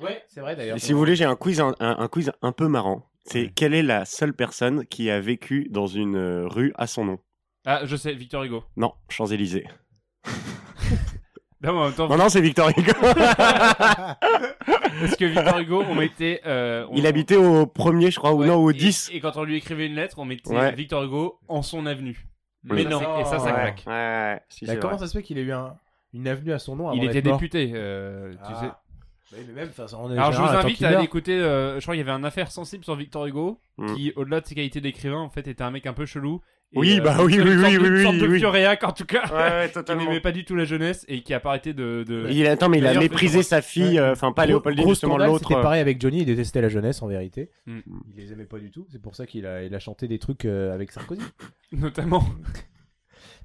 Ouais, c'est vrai d'ailleurs. Si vous voulez, j'ai un quiz, un, un- un quiz un peu marrant. C'est Ouais. quelle est la seule personne qui a vécu dans une euh, rue à son nom? Ah, je sais, Victor Hugo. Non, Champs Élysées. Non, mais en même temps, Non, non, c'est Victor Hugo. parce que Victor Hugo, on mettait. euh, on- Il habitait au premier, je crois, ou Ouais, non, au et- 10. Et quand on lui écrivait une lettre, on mettait Ouais. Victor Hugo en son avenue. Oui. Mais non, et ça, ça Ouais. claque. Ouais, ouais, si, Bah, c'est comment vrai. ça se fait qu'il ait eu un- une avenue à son nom avant Il était député, euh, tu Ah. sais. Oui, mais même, enfin, en Alors je vous invite à aller écouter, euh, je crois qu'il y avait un affaire sensible sur Victor Hugo, Mm. qui au-delà de ses qualités d'écrivain, en fait était un mec un peu chelou. Et, Oui, euh, bah une oui, sorte- oui, une oui, oui, une sorte oui, de oui. vieux réac, en tout cas. Ouais, ouais, Qui totalement. n'aimait pas du tout la jeunesse et qui a pas arrêté de... de... Il, attends, mais il a méprisé sa fille, Ouais. euh, enfin pas Gros- Léopoldine, gros justement l'autre. C'était pareil avec Johnny, il détestait la jeunesse en vérité. Mm. Il les aimait pas du tout. C'est pour ça qu'il a, il a chanté des trucs euh, avec Sarkozy. Notamment.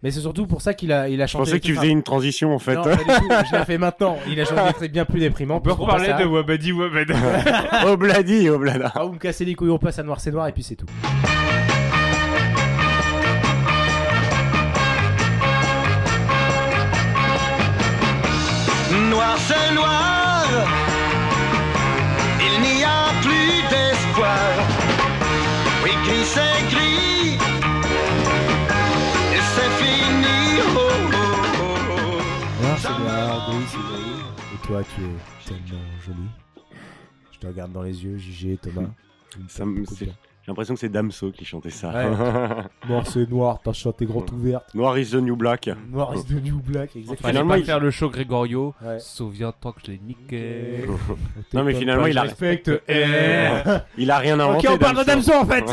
Mais c'est surtout pour ça qu'il a, il a Je chanté. pensais que tu faisais une transition en fait. Non, pas du tout. Je l'ai fait maintenant. Il a chanté des trucs bien plus déprimants. On peut reparler de Wabadi Wabed. Obladi Oblada. Ah, vous me cassez les couilles, on passe à noir, c'est noir, et puis c'est tout. Noir c'est noir, il n'y a plus d'espoir. Oui, gris c'est gris, toi, tu es tellement joli. Je te regarde dans les yeux, JG, Thomas. J'ai l'impression que c'est Damso qui chantait ça. Noir, c'est noir, t'as chanté grande ouverte. Noir is the new black. Noir is the new black, exactement. Finalement, pas il- faire le show Grégorio. Ouais. Souviens-toi que je l'ai niqué. Non, mais finalement, il a- Respecte. Il a rien inventé. Ok, on parle de. Damso en fait.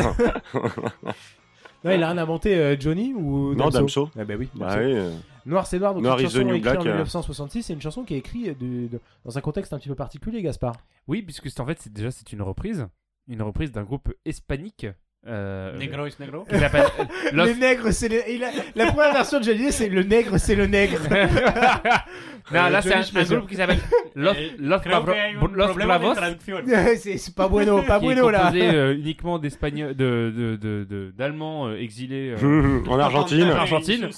Non, il a rien inventé euh, Johnny ou Non, Damso. Ah bah oui. Bah Damso. oui. euh, Noir c'est noir, donc Noir une the chanson new écrite black, en euh. 1966, c'est une chanson qui est écrite de- de- dans un contexte un petit peu particulier, Gaspard. Oui, puisque c'est en fait, c'est déjà c'est une reprise, une reprise d'un groupe hispanique. Euh, Negro is negro? qui Los- Les nègres, c'est les... il a- La première version de Johnny, c'est le nègre, c'est le nègre. non, là Euh, c'est un, un groupe qui s'appelle Los, Los, traducción. c'est pas bueno, pas qui est bueno là. composé euh, uniquement d'Espagnols, de, de, de, de- d'Allemands euh, exilés. euh, en Argentine, En Argentine.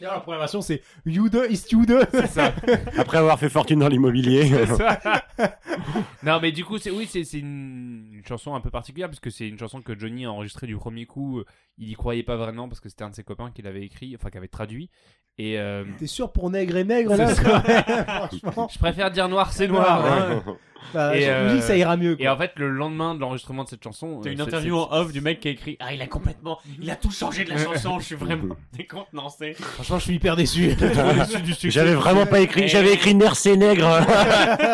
D'ailleurs, la première version, c'est Jude is Jude. c'est ça. après avoir fait fortune dans l'immobilier. C'est ça. non, mais du coup, c'est oui, c'est une chanson un peu particulière parce que c'est une chanson que Johnny a enregistrée du premier coup. il y croyait pas vraiment parce que c'était un de ses copains qui l'avait écrit, enfin qui avait traduit. Et euh, T'es sûr pour nègre et nègre là C'est quand même, Franchement. je préfère dire noir, c'est noir. hein. Bah, Et, que ça euh, ira mieux. Et en fait, le lendemain de l'enregistrement de cette chanson, T'as euh, une interview en off du mec qui a écrit Ah, il a complètement. Il a tout changé de la chanson, je suis vraiment décontenancé. Franchement, je suis hyper déçu. J'avais vraiment pas écrit, Et- j'avais écrit Nerf c'est nègre.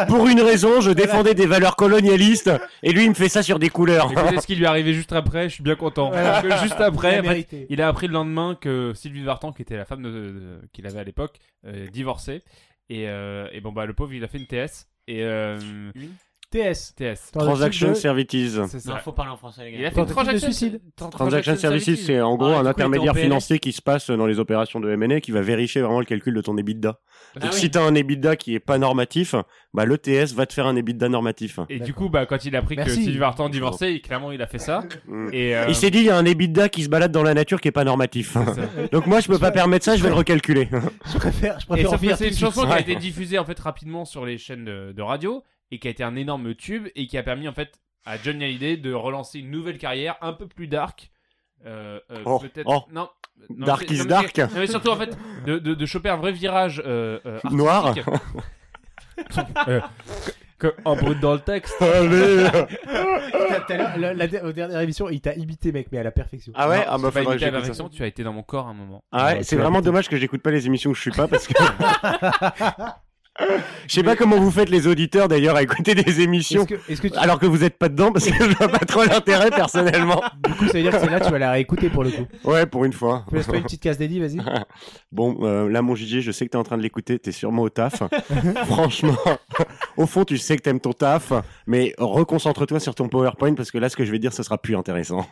Pour une raison, je défendais des valeurs colonialistes et lui il me fait ça sur des couleurs. Écoutez ce qui lui est arrivé juste après, je suis bien content. Parce que juste après, Il a il appris le lendemain que Sylvie Vartan, qui était la femme de, de- qu'il avait à l'époque, euh, divorçait. Et, euh, et bon, bah, le pauvre, il a fait une TS. Et euh, TS. TS. Transaction de- Services. C'est Non, ça. faut parler en français, les Il a gars. fait de transaction suicide. tra- Transaction Services, c'est en gros Ah, un intermédiaire financier qui se passe dans les opérations de M&A qui va vérifier vraiment le calcul de ton EBITDA. Ah Donc oui. si t'as un EBITDA qui est pas normatif, bah l'ETS va te faire un EBITDA normatif. Et du coup, bah, quand il a appris que. Sylvie Vartan divorçait, il- clairement, il a fait ça. Mm. Et, euh, Il s'est dit il y a un EBITDA qui se balade dans la nature qui est pas normatif. Donc moi je peux pas permettre ça, je vais le recalculer. Je préfère, je c'est une chanson qui a été diffusée en fait rapidement sur les chaînes de radio et qui a été un énorme tube et qui a permis en fait à Johnny Hallyday de relancer une nouvelle carrière un peu plus dark. Euh, euh, Oh, peut-être oh. non, non, Dark is non, dark. mais surtout en fait de, de, de choper un vrai virage euh, euh. Noir. Euh, en brut dans le texte. Allez la, dernières émissions, il t'a imité, mec, mais à la perfection. Ah ouais Non, Ah bah c'est pas imité à la perfection, tu as été dans mon corps un moment. Ah ouais, c'est vraiment dommage que j'écoute pas les émissions où je suis pas parce que je sais pas comment vous faites les auditeurs d'ailleurs à écouter des émissions que, que tu... alors que vous êtes pas dedans parce que je vois pas trop l'intérêt personnellement. du coup, ça veut dire que c'est là tu vas la réécouter pour le coup. Ouais, pour une fois. Laisse-toi une petite case dédiée, vas-y. Bon, euh, là mon Gigi, je sais que t'es en train de l'écouter, t'es sûrement au taf. Franchement, au fond, tu sais que t'aimes ton taf, mais reconcentre-toi sur ton PowerPoint parce que là, ce que je vais dire, ce sera plus intéressant.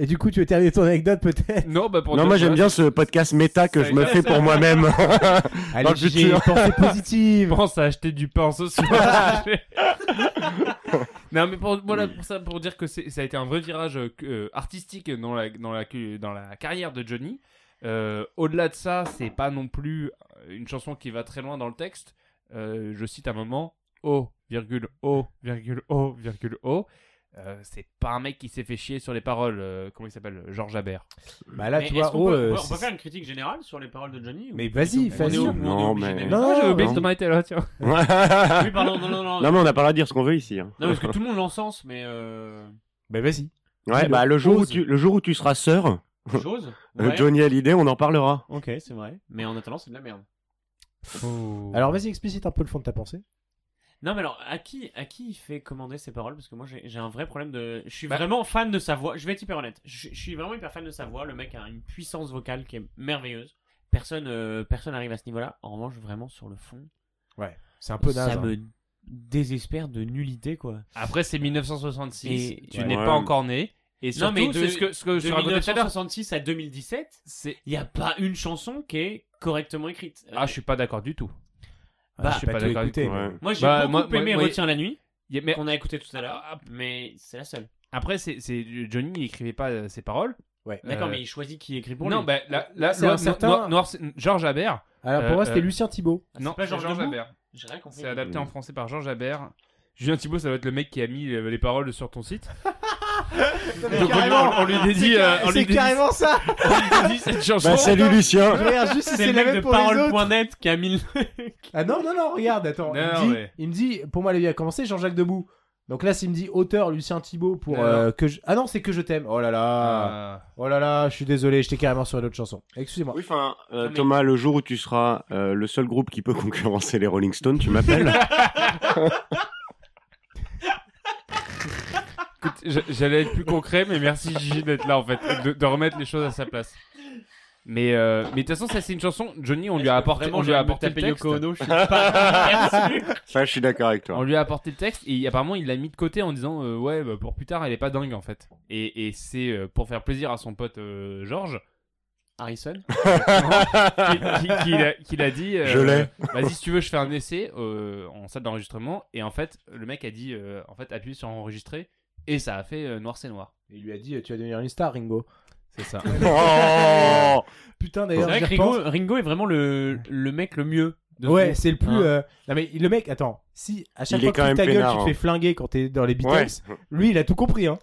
Et du coup, tu veux terminer ton anecdote peut-être Non, bah pour non, moi j'aime bien ce podcast méta que je me fais pour moi-même. Allez, futur. pensée positive. pense à acheter du pain ce soir. non, mais pour, voilà, pour ça, pour dire que ça a été un vrai virage euh, euh, artistique dans la, dans, la, dans la carrière de Johnny. Euh, Au-delà de ça, c'est pas non plus une chanson qui va très loin dans le texte. Euh, je cite un moment O, virgule O, virgule O, virgule O. Euh, c'est pas un mec qui s'est fait chier sur les paroles. euh, comment il s'appelle Georges Habert. Bah là, Mais tu vois, qu'on oh, peut, euh, on peut faire une critique générale sur les paroles de Johnny Mais vas-y, On on est Non, obligé mais-. Non, Ah, j'ai non, oublié non. de m'arrêter là, tiens. non, Oui, pardon, non, non, non. mais on n'a pas le droit de dire ce qu'on veut ici. hein. Non, parce que tout le monde l'encense, mais euh... Bah vas-y. Ouais, bah le jour, où tu, le jour où tu seras sœur, chose. Ouais. Johnny Hallyday, on en parlera. Ok, c'est vrai. Mais en attendant, c'est de la merde. Alors vas-y, explicite un peu le fond de ta pensée. Non, mais alors, à qui, à qui il fait commander ses paroles? Parce que moi, j'ai j'ai un vrai problème de. Je suis Bah- vraiment fan de sa voix. Je vais être hyper honnête. Je, je suis vraiment hyper fan de sa voix. Le mec a une puissance vocale qui est merveilleuse. Personne, euh, personne arrive à ce niveau-là. En revanche, vraiment sur le fond, C'est un peu ça naze. hein. me désespère de nullité, quoi. Après, c'est 1966. Et- tu Ouais. n'es Ouais. pas encore né. Et surtout, mais de- c'est ce que, ce que je De l'heure. 1966 à 2017, C'est... il n'y a pas une chanson qui est correctement écrite. Ah, je suis pas d'accord du tout. Bah, je suis j'ai pas tout d'accord écouté, mais-. Moi, j'ai Bah, beaucoup moi- aimé moi- Retiens la nuit, a- mais qu'on a écouté tout à l'heure, Ah, mais c'est la seule. après, c'est, c'est Johnny, il écrivait pas euh, ses paroles. Ouais. D'accord, Euh, mais il choisit qui écrit pour non, lui. bah, là, là, C'est un certain- Noir- Noir- Georges Habert. Alors pour Euh, moi, c'était euh, Lucien Thibault. Ah, c'est non, pas Georges Habert. J'ai rien compris. C'est adapté en français par Georges Habert. Julien Thibault, ça doit être le mec qui a mis les paroles sur ton site. Donc, on, on- lui dédie, euh, on lui C'est dédie- carrément ça. on lui dédie cette chanson. Bah salut Lucien. Je regarde juste si C'est la mec de même pour les autres. parole.net qui a mis le... Ah non, non, non, regarde, attends. Non, il, me non, dit, mais- il me dit, pour moi, la vie a commencé, Jean-Jacques Debout. Donc là, s'il me dit auteur Lucien Thibault pour euh, que je... Ah non, c'est que je t'aime. Oh là là. Ah. Oh là là, je suis désolé, j'étais carrément sur une autre chanson. Excusez-moi. Oui, enfin, euh, Non, mais- Thomas, le jour où tu seras euh, le seul groupe qui peut concurrencer les Rolling Stones, tu m'appelles. Écoute, j'allais être plus concret, mais merci Gigi d'être là en fait, de, de remettre les choses à sa place. Mais euh, mais de toute façon, ça c'est une chanson. Johnny, on lui a apporté, on lui a apporté le texte. Yoko Ono, je suis pas. Ça, je suis d'accord avec On toi. lui a apporté le texte et apparemment il l'a mis de côté en disant euh, ouais bah, pour plus tard elle est pas dingue en fait. Et, et c'est euh, pour faire plaisir à son pote euh, Georges Harrison qui, qui- qui l'a- qui l'a dit. euh, Je l'ai. Vas-y si tu veux je fais un essai euh, en salle d'enregistrement et en fait le mec a dit euh, en fait appuie sur enregistrer et ça a fait euh, noir c'est noir. Il lui a dit, tu vas devenir une star, Ringo. C'est ça. Oh Putain, C'est d'ailleurs, vrai que j'y Ringo. Ringo est vraiment le, le mec le mieux. de Ouais, c'est le plus. Hein. euh, Non mais le mec, attends, si à chaque Il fois que tu même ta gueule, peinard, tu te hein. fais flinguer quand t'es dans les Beatles, Ouais. lui, il a tout compris. Hein.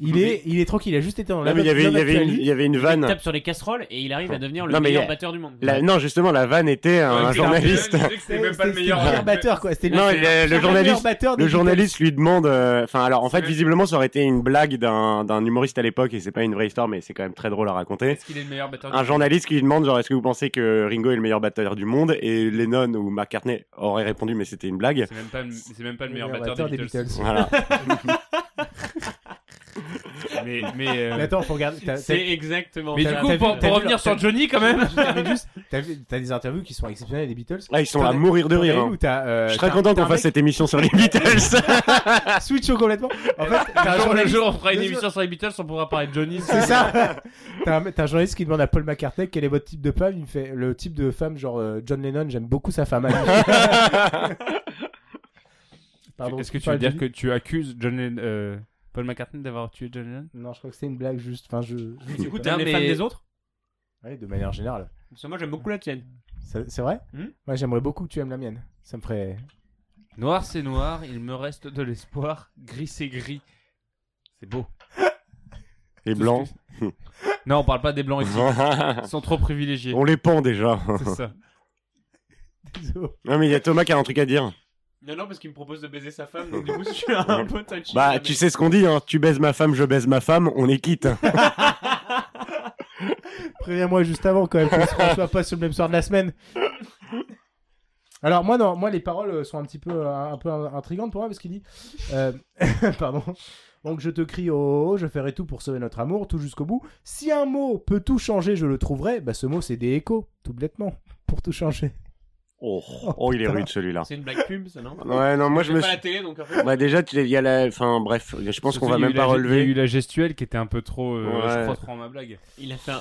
Il est, il est tranquille, il a juste été dans Non, la mais il y avait, il y avait une, il y avait une Il vanne. tape sur les casseroles et il arrive à devenir le Non, meilleur a- batteur du monde. La- non, justement, la vanne était un, Ouais, journaliste. C'était même pas le meilleur. batteur, quoi. C'était Non, le, journaliste- batteur des Le Beatles. journaliste lui demande, euh, enfin alors en fait visiblement ça aurait été une blague d'un d'un humoriste à l'époque et c'est pas une vraie histoire mais c'est quand même très drôle à raconter. Est-ce qu'il est le meilleur batteur Un journaliste qui lui demande genre est-ce que vous pensez que Ringo est le meilleur batteur du monde? Et Lennon ou McCartney aurait répondu mais c'était une blague. C'est même pas, le- c'est même pas le Le meilleur meilleur batteur des Beatles. Voilà. Mais, mais, euh, Mais attends, faut regarder. t'as- C'est exactement mais ça. du coup, vu- pour, t'as pour vu revenir leur- sur Johnny quand même. Je termine juste. T'as vu- t'as des interviews qui sont exceptionnelles des Beatles. Là ils sont T'en à as- mourir de T'en as rire. une hein. où t'as, euh, Je serais t'as- content t'as qu'on un fasse mec- cette émission sur les Beatles. Switch complètement. En fait, t'as un le journaliste- jour, on fera une Bien sûr. émission sur les Beatles, on pourra parler de Johnny. C'est ça. T'as un, t'as un journaliste qui demande à Paul McCartney quel est votre type de femme. Il me fait le type de femme genre euh, John Lennon. J'aime beaucoup sa femme. Pardon. Est-ce que tu veux dire que tu accuses John Lennon, euh, Paul McCartney d'avoir tué John Lennon Non, je crois que c'était une blague juste. Enfin, je. Du coup, t'aimes les mais- fans des autres Ouais, de manière générale. Parce que moi, j'aime beaucoup la tienne. C'est c'est vrai Hmm Ouais, j'aimerais beaucoup que tu aimes la mienne. Ça me ferait. Noir c'est noir, il me reste de l'espoir. Gris c'est gris. C'est beau. Et Tout blanc. Non, on parle pas des blancs ici. Ils sont trop privilégiés. On les pend déjà. C'est ça. Désolé. Non mais il y a Thomas qui a un truc à dire. Non, non, parce qu'il me propose de baiser sa femme, donc du coup, je suis un peu touchy. Bah tu sais ce qu'on dit hein. Tu baises ma femme, je baise ma femme, on est quitte. Préviens-moi juste avant quand même qu'on se soit pas sur le même soir de la semaine. Alors moi non, moi les paroles euh, sont un petit peu euh, un peu intrigantes pour moi parce qu'il dit euh, pardon. Donc je te crie oh, oh, je ferai tout pour sauver notre amour tout jusqu'au bout. Si un mot peut tout changer, je le trouverai. Bah ce mot c'est des échos, tout bêtement, pour tout changer. Oh, oh il est rude celui-là. C'est une blague pub, ça, non Ouais non moi je me pas suis... la télé, donc en fait. Bah déjà tu- il y a la... Enfin bref, je pense qu'on va même pas la- Il y a relever. eu la gestuelle qui était un peu trop. euh, Ouais. Je crois trop en ma blague. Il a fait un.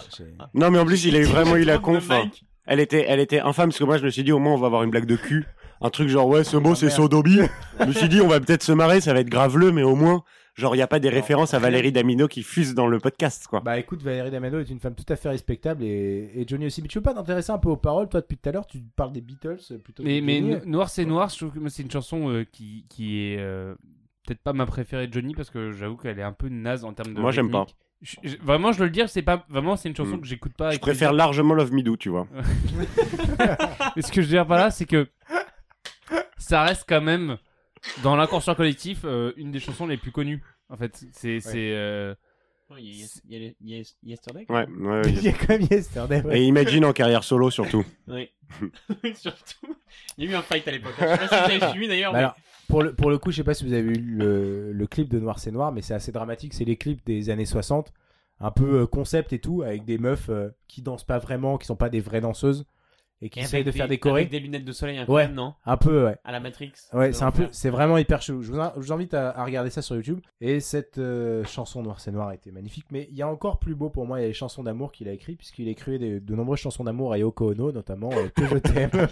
Non mais en plus il a eu vraiment eu la conf. hein. Elle était, elle était infâme parce que moi je me suis dit au moins on va avoir une blague de cul. Un truc genre ouais ce mot c'est merde. sodomy. je me suis dit on va peut-être se marrer, ça va être graveleux mais au moins genre il y a pas des références à Valérie Damino qui fusent dans le podcast quoi. Bah écoute, Valérie Damano est une femme tout à fait respectable et, et Johnny aussi. Mais tu veux pas t'intéresser un peu aux paroles Toi depuis tout à l'heure tu parles des Beatles euh, plutôt que Mais, de mais Johnny. No- Noir c'est noir, je trouve que moi, c'est une chanson euh, qui, qui est euh, peut-être pas ma préférée de Johnny parce que j'avoue qu'elle est un peu naze en termes de. Moi, j'aime rythmique. Je- je- vraiment, je dois le dire, c'est pas vraiment, c'est une chanson Mm. que j'écoute pas. Je avec préfère largement Love Me Do tu vois. Mais ce que je veux dire par là, c'est que ça reste quand même dans l'inconscient collectif euh, une des chansons les plus connues. En fait, c'est c'est euh, Il y a il y Yesterday Ouais. ouais, Il y a quand même Yesterday. ouais. Et Imagine en carrière solo surtout. Oui. Surtout. Il y a eu un fight à l'époque. Je sais pas si vous avez suivi d'ailleurs. Bah mais- alors, pour le, pour le coup, je sais pas si vous avez vu le, le clip de Noir c'est Noir, mais c'est assez dramatique. C'est les clips des années 60, un peu euh, concept et tout, avec des meufs euh, qui dansent pas vraiment, qui sont pas des vraies danseuses et qui avec de faire des- des chorés. Avec des lunettes de soleil Ouais. incroyables, non Un peu, ouais. À la Matrix. Ouais, c'est un peu, c'est vraiment hyper chelou. Je vous, in- je vous invite à, à regarder ça sur YouTube. Et cette euh, chanson Noir c'est Noir était magnifique. Mais il y a encore plus beau pour moi, il y a les chansons d'amour qu'il a écrit, puisqu'il a écrit des- de nombreuses chansons d'amour à Yoko Ono, notamment euh, Que je t'aime.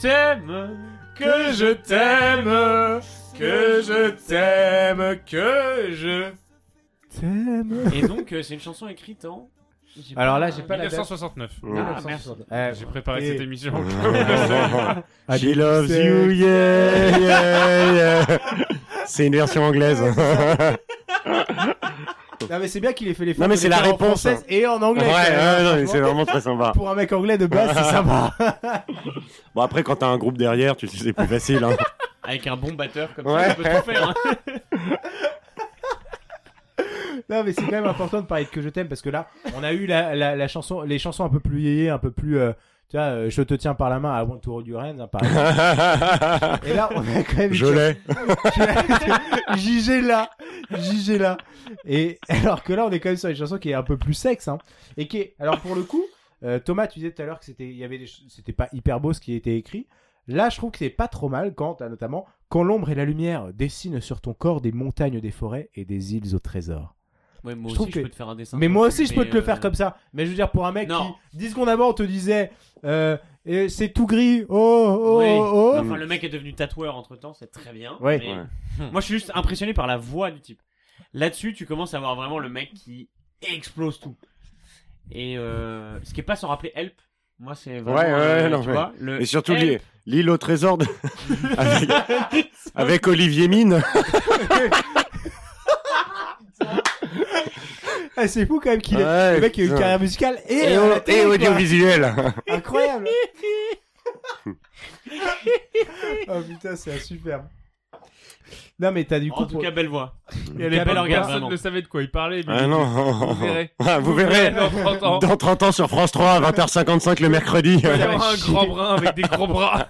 t'aime, que je t'aime. que je t'aime, que je t'aime, que je t'aime. Et donc, euh, c'est une chanson écrite en. j'ai Alors là, j'ai pas la date. 1969. Ah, merci. Euh, J'ai préparé Et- cette émission. Ah, She loves you, yeah, yeah, yeah. C'est une version anglaise. Non mais c'est bien qu'il ait fait les Non, mais c'est la réponse, et en anglais. ouais, ouais, non, mais c'est vraiment très sympa. Pour un mec anglais de base, c'est sympa. Bon après quand t'as un groupe derrière, tu sais c'est plus facile. Hein. Avec un bon batteur comme Ouais. ça, on peut tout faire. hein. Non mais c'est quand même important de parler de que je t'aime parce que là, on a eu la, la, la chanson, les chansons un peu plus yéyé, un peu plus, euh, tu vois, euh, je te tiens par la main à Want to Hold Your Hands, hein, par exemple. Et là, on a quand même. Je l'ai. JG là, JG là. Et alors que là, on est quand même sur une chanson qui est un peu plus sexe, hein, et qui est, alors pour le coup, euh, Thomas, tu disais tout à l'heure que c'était, il y avait, des ch- c'était pas hyper beau ce qui était écrit. Là, je trouve que c'est pas trop mal quand, notamment, quand l'ombre et la lumière dessinent sur ton corps des montagnes, des forêts et des îles au trésor. Ouais, moi Je aussi, je que- peux te faire un dessin. Mais moi aussi, je peux te le euh, faire comme ça. Mais je veux dire, pour un mec Non. qui, 10 secondes avant, on te disait, euh, c'est tout gris, oh, oh, Oui. oh. Enfin, le mec est devenu tatoueur entre temps, c'est très bien. Ouais. mais- Ouais. Moi, je suis juste impressionné par la voix du type. Là-dessus, tu commences à voir vraiment le mec qui explose tout. Et euh, ce qui est pas sans rappeler Help. Moi, c'est vraiment. Ouais, ouais, euh, non, tu ouais. vois, le Et surtout Help, l'île au trésor de- avec, avec Olivier Mine. Ah, c'est fou quand même qu'il ait- Ouais, le mec a eu une carrière musicale et, Et, et audiovisuel. Incroyable. oh putain, c'est super. Non, mais t'as du coup. En tout pour- cas, belle voix. Et l'époque, organe, personne ne savait de quoi il parlait. mais Ah non. Vous verrez. Ah, vous verrez. Dans 30 ans. Dans 30 ans sur France 3 à 20h55 le mercredi. Il y avoir un grand brun avec des gros bras.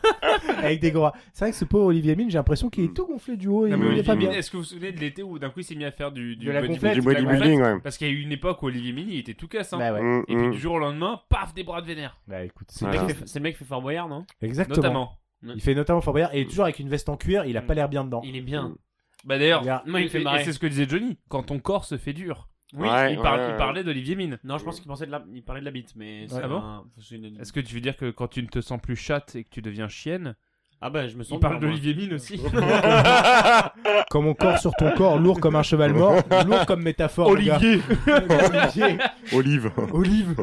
Avec des gros. C'est vrai que ce pauvre Olivier Mine, j'ai l'impression qu'il est tout gonflé du haut. Non, il mais est Olivier pas Mine, bien. Est-ce que vous vous souvenez de l'été où d'un coup il s'est mis à faire du, du De la body- gonflette. Du Ouais, bodybuilding, ouais. Parce qu'il y a eu une époque où Olivier Mine il était tout casse. Hein. Bah ouais. Mm, Et puis mm. du jour au lendemain, paf, des bras de vénère. Bah écoute, c'est C'est le Voilà. mec qui fait- c'est le mec qui fait Fort Boyard, non? Exactement. Notamment. Il fait notamment Fort Boyard et toujours avec une veste en cuir, il a pas l'air bien dedans. Il est bien. Bah d'ailleurs, c'est ce que disait Johnny. Quand ton corps se fait dur. Oui, Ouais, il, parle- ouais, il ouais. parlait d'Olivier Mine. Non, je pense qu'il pensait de la... il parlait de la bite, mais c'est Ouais. Ah bon? un- c'est Est-ce que tu veux dire que quand tu ne te sens plus chatte et que tu deviens chienne, Ah bah, je me sens. il parle d'Olivier Mine aussi Comme mon corps sur ton corps, lourd comme un cheval mort, lourd comme métaphore. Olivier Olivier. Olive. Olive.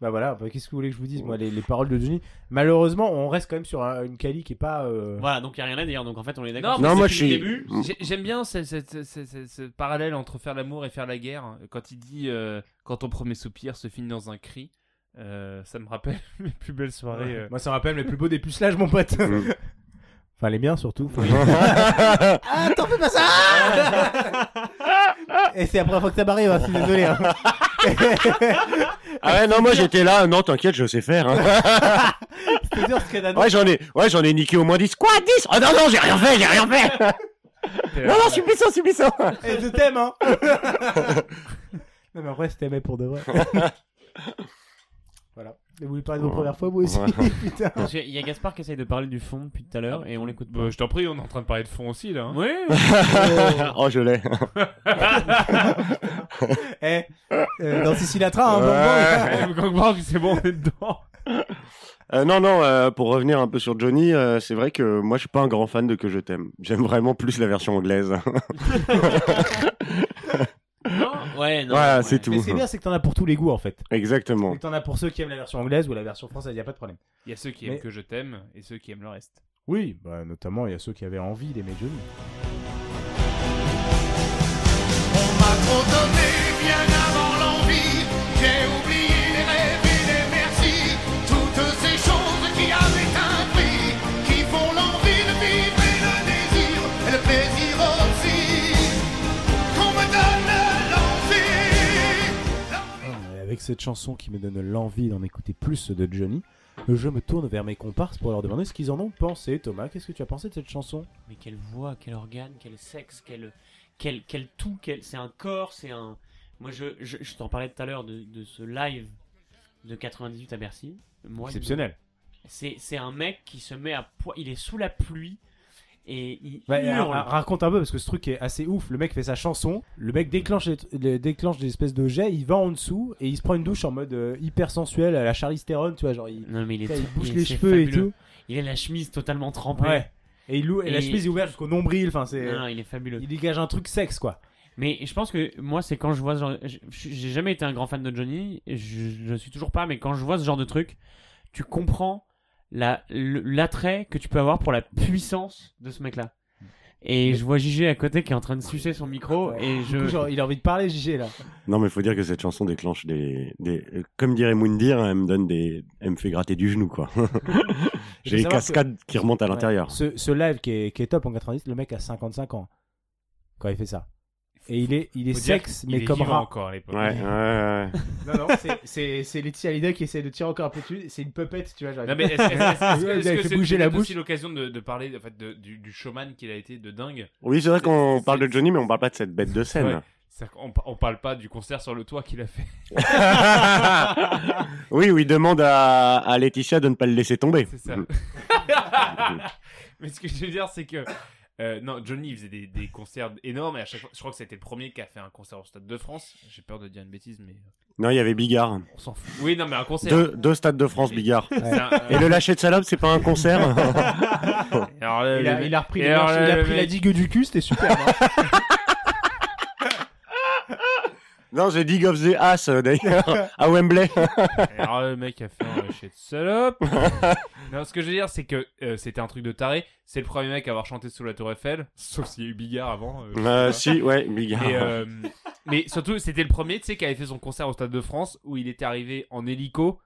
bah voilà, bah, qu'est-ce que vous voulez que je vous dise, moi, les, les paroles de Johnny. Malheureusement, on reste quand même sur un- une Kali qui est pas. euh, Voilà, donc il n'y a rien à dire. Donc en fait, on est d'accord. mais Non, moi, depuis je le suis- début, j'ai- J'aime bien ce, ce- ce- ce- ce- ce parallèle entre faire l'amour et faire la guerre. Quand il dit euh, quand ton premier soupir se finit dans un cri, euh, ça me rappelle mes plus belles soirées. euh. Moi, ça me rappelle mes plus beaux dépucelages, mon pote. Mm. enfin, les miens surtout. ah, Ah, t'en fais pas ça Et c'est la première fois que ça m'arrive, hein, je suis désolé. hein. ouais, non, moi j'étais là. Non, t'inquiète, je sais faire. hein. C'est dur ce que t'as Ouais, j'en ai, ouais, j'en ai niqué au moins 10. Quoi, 10 Oh non, non, j'ai rien fait, j'ai rien fait. Non, non, subissant, subissant. Et je t'aime, hein Non, mais en vrai, je t'aimais pour de vrai. Vous voulez parler de vos Ouais. premières fois, vous aussi Ouais. Putain. Parce qu'il y a Gaspard qui essaye de parler du fond depuis tout à l'heure et on l'écoute pas. Bah, je t'en prie, on est en train de parler de fond aussi là. hein. Oui. oh, je l'ai. Eh, euh, dans Sicilatra, hein, bon, Ouais. bon, Eh, Gangbang, c'est bon, on est dedans. Euh, non, non, euh, pour revenir un peu sur Johnny, euh, c'est vrai que moi je suis pas un grand fan de Que je t'aime. J'aime vraiment plus la version anglaise. Ouais. Non. voilà, ouais. c'est tout. Mais ce qui est bien, c'est que t'en as pour tous les goûts, en fait. Exactement. Et t'en as pour ceux qui aiment la version anglaise ou la version française, y a pas de problème. Il y a ceux qui Mais- aiment que je t'aime et ceux qui aiment le reste. Oui, bah, notamment, il y a ceux qui avaient envie d'aimer Johnny. On m'a trop donné bien avant l'envie. J'ai oublié cette chanson qui me donne l'envie d'en écouter plus de Johnny, je me tourne vers mes comparses pour leur demander ce qu'ils en ont pensé. Thomas, qu'est-ce que tu as pensé de cette chanson? Mais quelle voix, quel organe, quel sexe, quel, quel, quel tout, quel, c'est un corps, c'est un. Moi, je, je, je t'en parlais tout à l'heure de, de ce live de 98 à Bercy. Moi, Exceptionnel. C'est, c'est un mec qui se met à poids. Il est sous la pluie et il Ouais, hurle. ra- raconte un peu parce que ce truc est assez ouf. Le mec fait sa chanson, le mec déclenche, les- les- déclenche des espèces de jets, il va en dessous et il se prend une douche en mode euh, hyper sensuel à la Charlize Theron, tu vois, genre il, Non, mais il est, il bouge il- les cheveux et tout. Il a la chemise totalement trempée. Ouais. Et, il et, la chemise est ouverte jusqu'au nombril, enfin c'est. Non, non, il est fabuleux. Il dégage un truc sexe quoi. Mais je pense que moi, c'est quand je vois ce genre. J'ai jamais été un grand fan de Johnny, je, je suis toujours pas, mais quand je vois ce genre de truc, tu comprends la- l'attrait que tu peux avoir pour la puissance de ce mec-là. Et je vois JG à côté qui est en train de sucer son micro, et Du je. coup, genre, il a envie de parler, JG là. Non, mais faut dire que cette chanson déclenche des, des comme dirait Moundir, elle me donne des, elle me fait gratter du genou, quoi. J'ai les que- cascades qui remontent à l'intérieur. Ce, ce live qui est, qui est top en 90, le mec a 55 ans quand il fait ça. Et il est, il est Faut sexe, mais est comme vivant encore à l'époque. Ouais, ouais, ouais. Non, non, c'est- c'est c'est Laetitia Hallyday qui essaie de tirer encore un peu dessus. C'est une puppette, tu vois. Genre, Non, mais est-ce, est-ce- que- il fait c'est bouger c'est la aussi bouche. l'occasion de, de parler en fait, de- du, du showman qu'il a été de dingue? Oui, c'est vrai qu'on C'est- parle de Johnny, mais on parle pas de cette bête de scène. Ouais. C'est-à-dire qu'on on parle pas du concert sur le toit qu'il a fait. oui, oui, demande à, à Laetitia de ne pas le laisser tomber. C'est ça. Mais ce que je veux dire, c'est que Euh, non, Johnny il faisait des, des concerts énormes et à chaque fois, je crois que c'était le premier qui a fait un concert au Stade de France. J'ai peur de dire une bêtise, mais Non, il y avait Bigard. on s'en fout. Oui, non, mais un concert. Deux, deux stades de France, Bigard. Un- Et le lâcher de salope, c'est pas un concert Alors, euh, Il a, le- il a repris, il a pris la digue du cul, c'était super. hein. Non, j'ai Dig of the Ass, euh, d'ailleurs, à Wembley. Alors le mec a fait un de salope. non, ce que je veux dire, c'est que euh, c'était un truc de taré. C'est le premier mec à avoir chanté sous la Tour Eiffel, sauf s'il y a eu Bigard avant. euh, Euh, si, ouais, Bigard. Et, euh, mais surtout, c'était le premier, tu sais, qui avait fait son concert au Stade de France, où il était arrivé en hélico,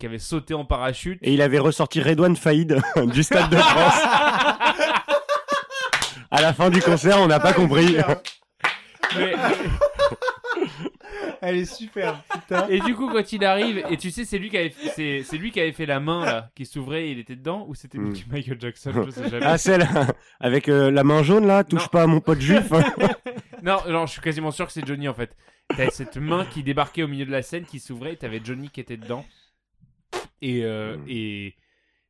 qui avait sauté en parachute. Et il avait ressorti Redouane Faïd du Stade de France. à la fin du concert, on n'a pas compris. Mais- Elle est super, putain. et du coup, quand il arrive, et tu sais, c'est lui qui avait, c'est, c'est lui qui avait fait la main là, qui s'ouvrait, et il était dedans, ou c'était Mm. Michael Jackson, je sais jamais. Ah, celle avec euh, la main jaune là, touche Non. pas à mon pote juif. Non, non, je suis quasiment sûr que c'est Johnny en fait. T'avais cette main qui débarquait au milieu de la scène, qui s'ouvrait, et t'avais Johnny qui était dedans. Et, euh, et...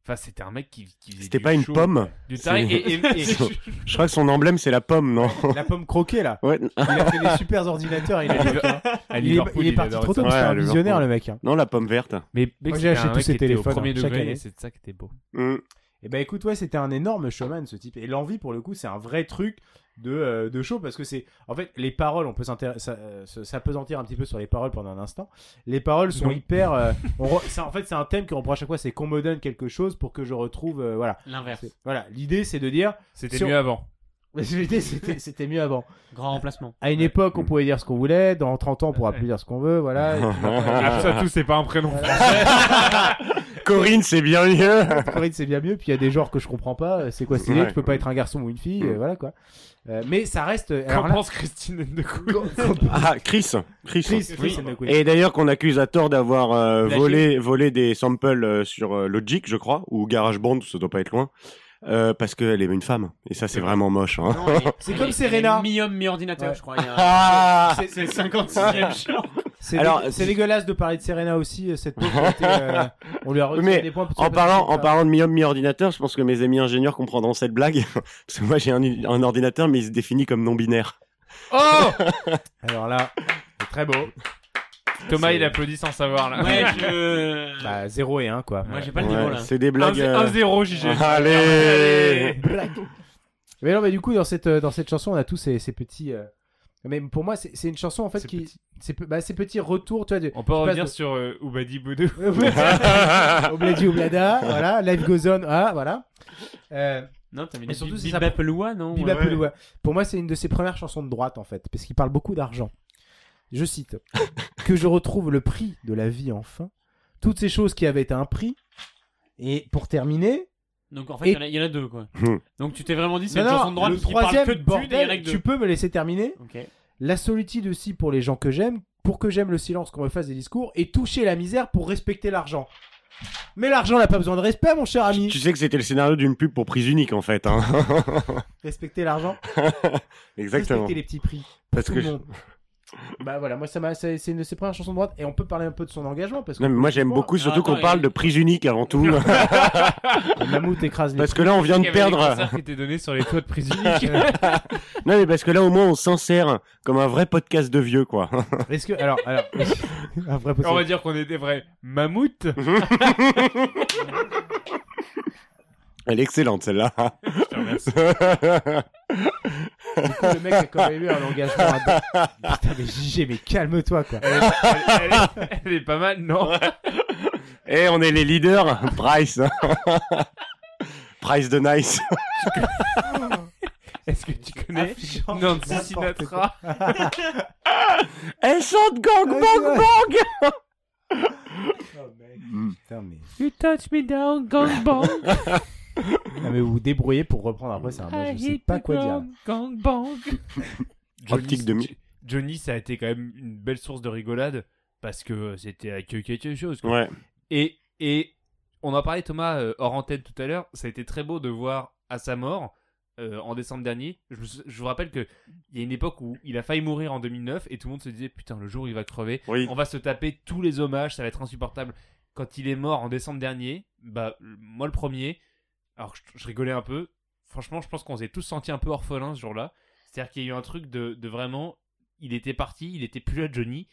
enfin, c'était un mec qui, qui faisait C'était pas une show, pomme. du taré. C'est- Et, et- et- Je crois que son emblème c'est la pomme, non La pomme croquée, là. Ouais. Il a fait des super ordinateurs. Il, il est, Liverpool, il est parti trop tôt, que c'est Ouais, un visionnaire, le mec. hein. Non, la pomme verte. Mais Moi, mec, j'ai acheté tous ses téléphones, premier hein, chaque année. c'est ça qui était beau. Mm. Et ben écoute, ouais, c'était un énorme showman ce type. Et l'envie pour le coup, c'est un vrai truc de, euh, de show parce que c'est en fait les paroles, on peut euh, s'apesantir un petit peu sur les paroles pendant un instant. Les paroles sont Non. hyper. euh, on re- c'est- en fait, c'est un thème qu'on reprend à chaque fois, c'est qu'on me donne quelque chose pour que je retrouve. euh, voilà. L'inverse. Voilà. L'idée, c'est de dire. C'était mieux avant. L'idée, c'était c'était mieux avant. Grand remplacement. À une époque, on pouvait dire ce qu'on voulait. Dans 30 ans, on pourra plus dire ce qu'on veut. Voilà. Ça, tout, c'est pas un prénom. Corinne, c'est bien mieux. Corinne, c'est bien mieux. Puis il y a des genres que je comprends pas. Euh, C'est quoi stylé Ouais. Tu peux pas être un garçon ou une fille. euh, voilà quoi. Euh, mais ça reste. Qu'en pense Christine de Ah, Chris. Chris. Chris, Chris Oui. Et d'ailleurs qu'on accuse à tort d'avoir euh, volé, volé des samples euh, sur euh, Logic, je crois, ou GarageBand, ça doit pas être loin, euh, parce qu'elle est une femme. Et ça, c'est vraiment moche. Hein. C'est comme Serena. Mi-homme, mi-ordinateur, Ouais. je crois. a- Ah C'est le 56e show. C'est Alors, dé- c'est dégueulasse de parler de Serena aussi. euh, Cette pauvre euh, on lui a retiré Mais des points. pour En parlant, en parlant de mi-homme, mi-ordinateur, je pense que mes amis ingénieurs comprendront cette blague. Parce que moi, j'ai un, un ordinateur, mais il se définit comme non-binaire. Oh Alors là, c'est très beau. Thomas, C'est- il applaudit sans savoir là. Ouais, je. Bah 0 et 1 quoi. Moi, j'ai pas le Ouais, niveau là. c'est des blagues. euh, 1-0, JG. Allez Mais non, mais du coup dans cette euh, dans cette chanson, on a tous ces, ces petits. euh, Mais pour moi, c'est une chanson en fait qui, c'est bah, ces petits retours, tu vois. de- On peut revenir de- sur euh, Oubadi Boudou. Obladi Oblada, voilà, Life Goes On, ah, voilà. Euh, Non, t'avais Mais dit surtout, ça- Peloua, non Biba Ouais. Peloua. Pour moi, c'est une de ses premières chansons de droite, en fait, parce qu'il parle beaucoup d'argent. Je cite Que je retrouve le prix de la vie enfin, toutes ces choses qui avaient un prix. Et pour terminer, Donc en fait, Et- il y en a- il y, en a deux quoi. Hmm. Donc tu t'es vraiment dit, c'est une non, chanson de droite le qui parle troisième que de thunes et il y en a bordel, que deux. tu peux me laisser terminer. La solitude aussi pour les gens que j'aime, pour que j'aime le silence qu'on me fasse des discours, et toucher la misère pour respecter l'argent. Mais l'argent n'a pas besoin de respect, mon cher ami. Tu sais que c'était le scénario d'une pub pour prise unique, en fait. Hein. Respecter l'argent, Exactement. respecter les petits prix. Parce Tout que le je- monde. Bah voilà, moi ça m'a, c'est c'est une de ses premières chansons de droite, et on peut parler un peu de son engagement parce que Non, mais moi j'aime beaucoup, surtout attends, qu'on parle il- de prise unique avant tout. mammouth écrase les. parce que là, on vient de perdre. concerts qui étaient donnés sur les toits de prise unique. Non, mais parce que là, au moins, on s'insère comme un vrai podcast de vieux, quoi. Est-ce que alors alors un vrai On va dire qu'on est des vrais mammouths. Elle est excellente, celle-là. Je te remercie. Du coup, le mec a quand même eu un engagement. à- Putain, mais JG, mais calme-toi quoi. Elle, elle- elle est, elle est pas mal, non Et on est les leaders. Price. Price de Nice. Est-ce que tu connais Nancy Sinatra Elle chante gang Ah, bang bang. Oh, mec. Putain, mais... You touch me down, gang bang. Non, mais vous vous débrouillez pour reprendre après, c'est un moi, je sais pas quoi dire. Gang bang. De Johnny, Johnny, ça a été quand même une belle source de rigolade parce que c'était avec quelque chose. quoi. Ouais. Et, et on en parlait, Thomas, euh, hors antenne tout à l'heure. Ça a été très beau de voir à sa mort, euh, en décembre dernier. Je, me je vous rappelle qu'il y a une époque où il a failli mourir en 2009 et tout le monde se disait Putain, le jour où il va crever, Oui. on va se taper tous les hommages, ça va être insupportable. Quand il est mort en décembre dernier, bah, moi le premier, alors je, je rigolais un peu, franchement, je pense qu'on s'est tous sentis un peu orphelins ce jour-là. C'est-à-dire qu'il y a eu un truc de, de vraiment. Il était parti, il était plus là, Johnny.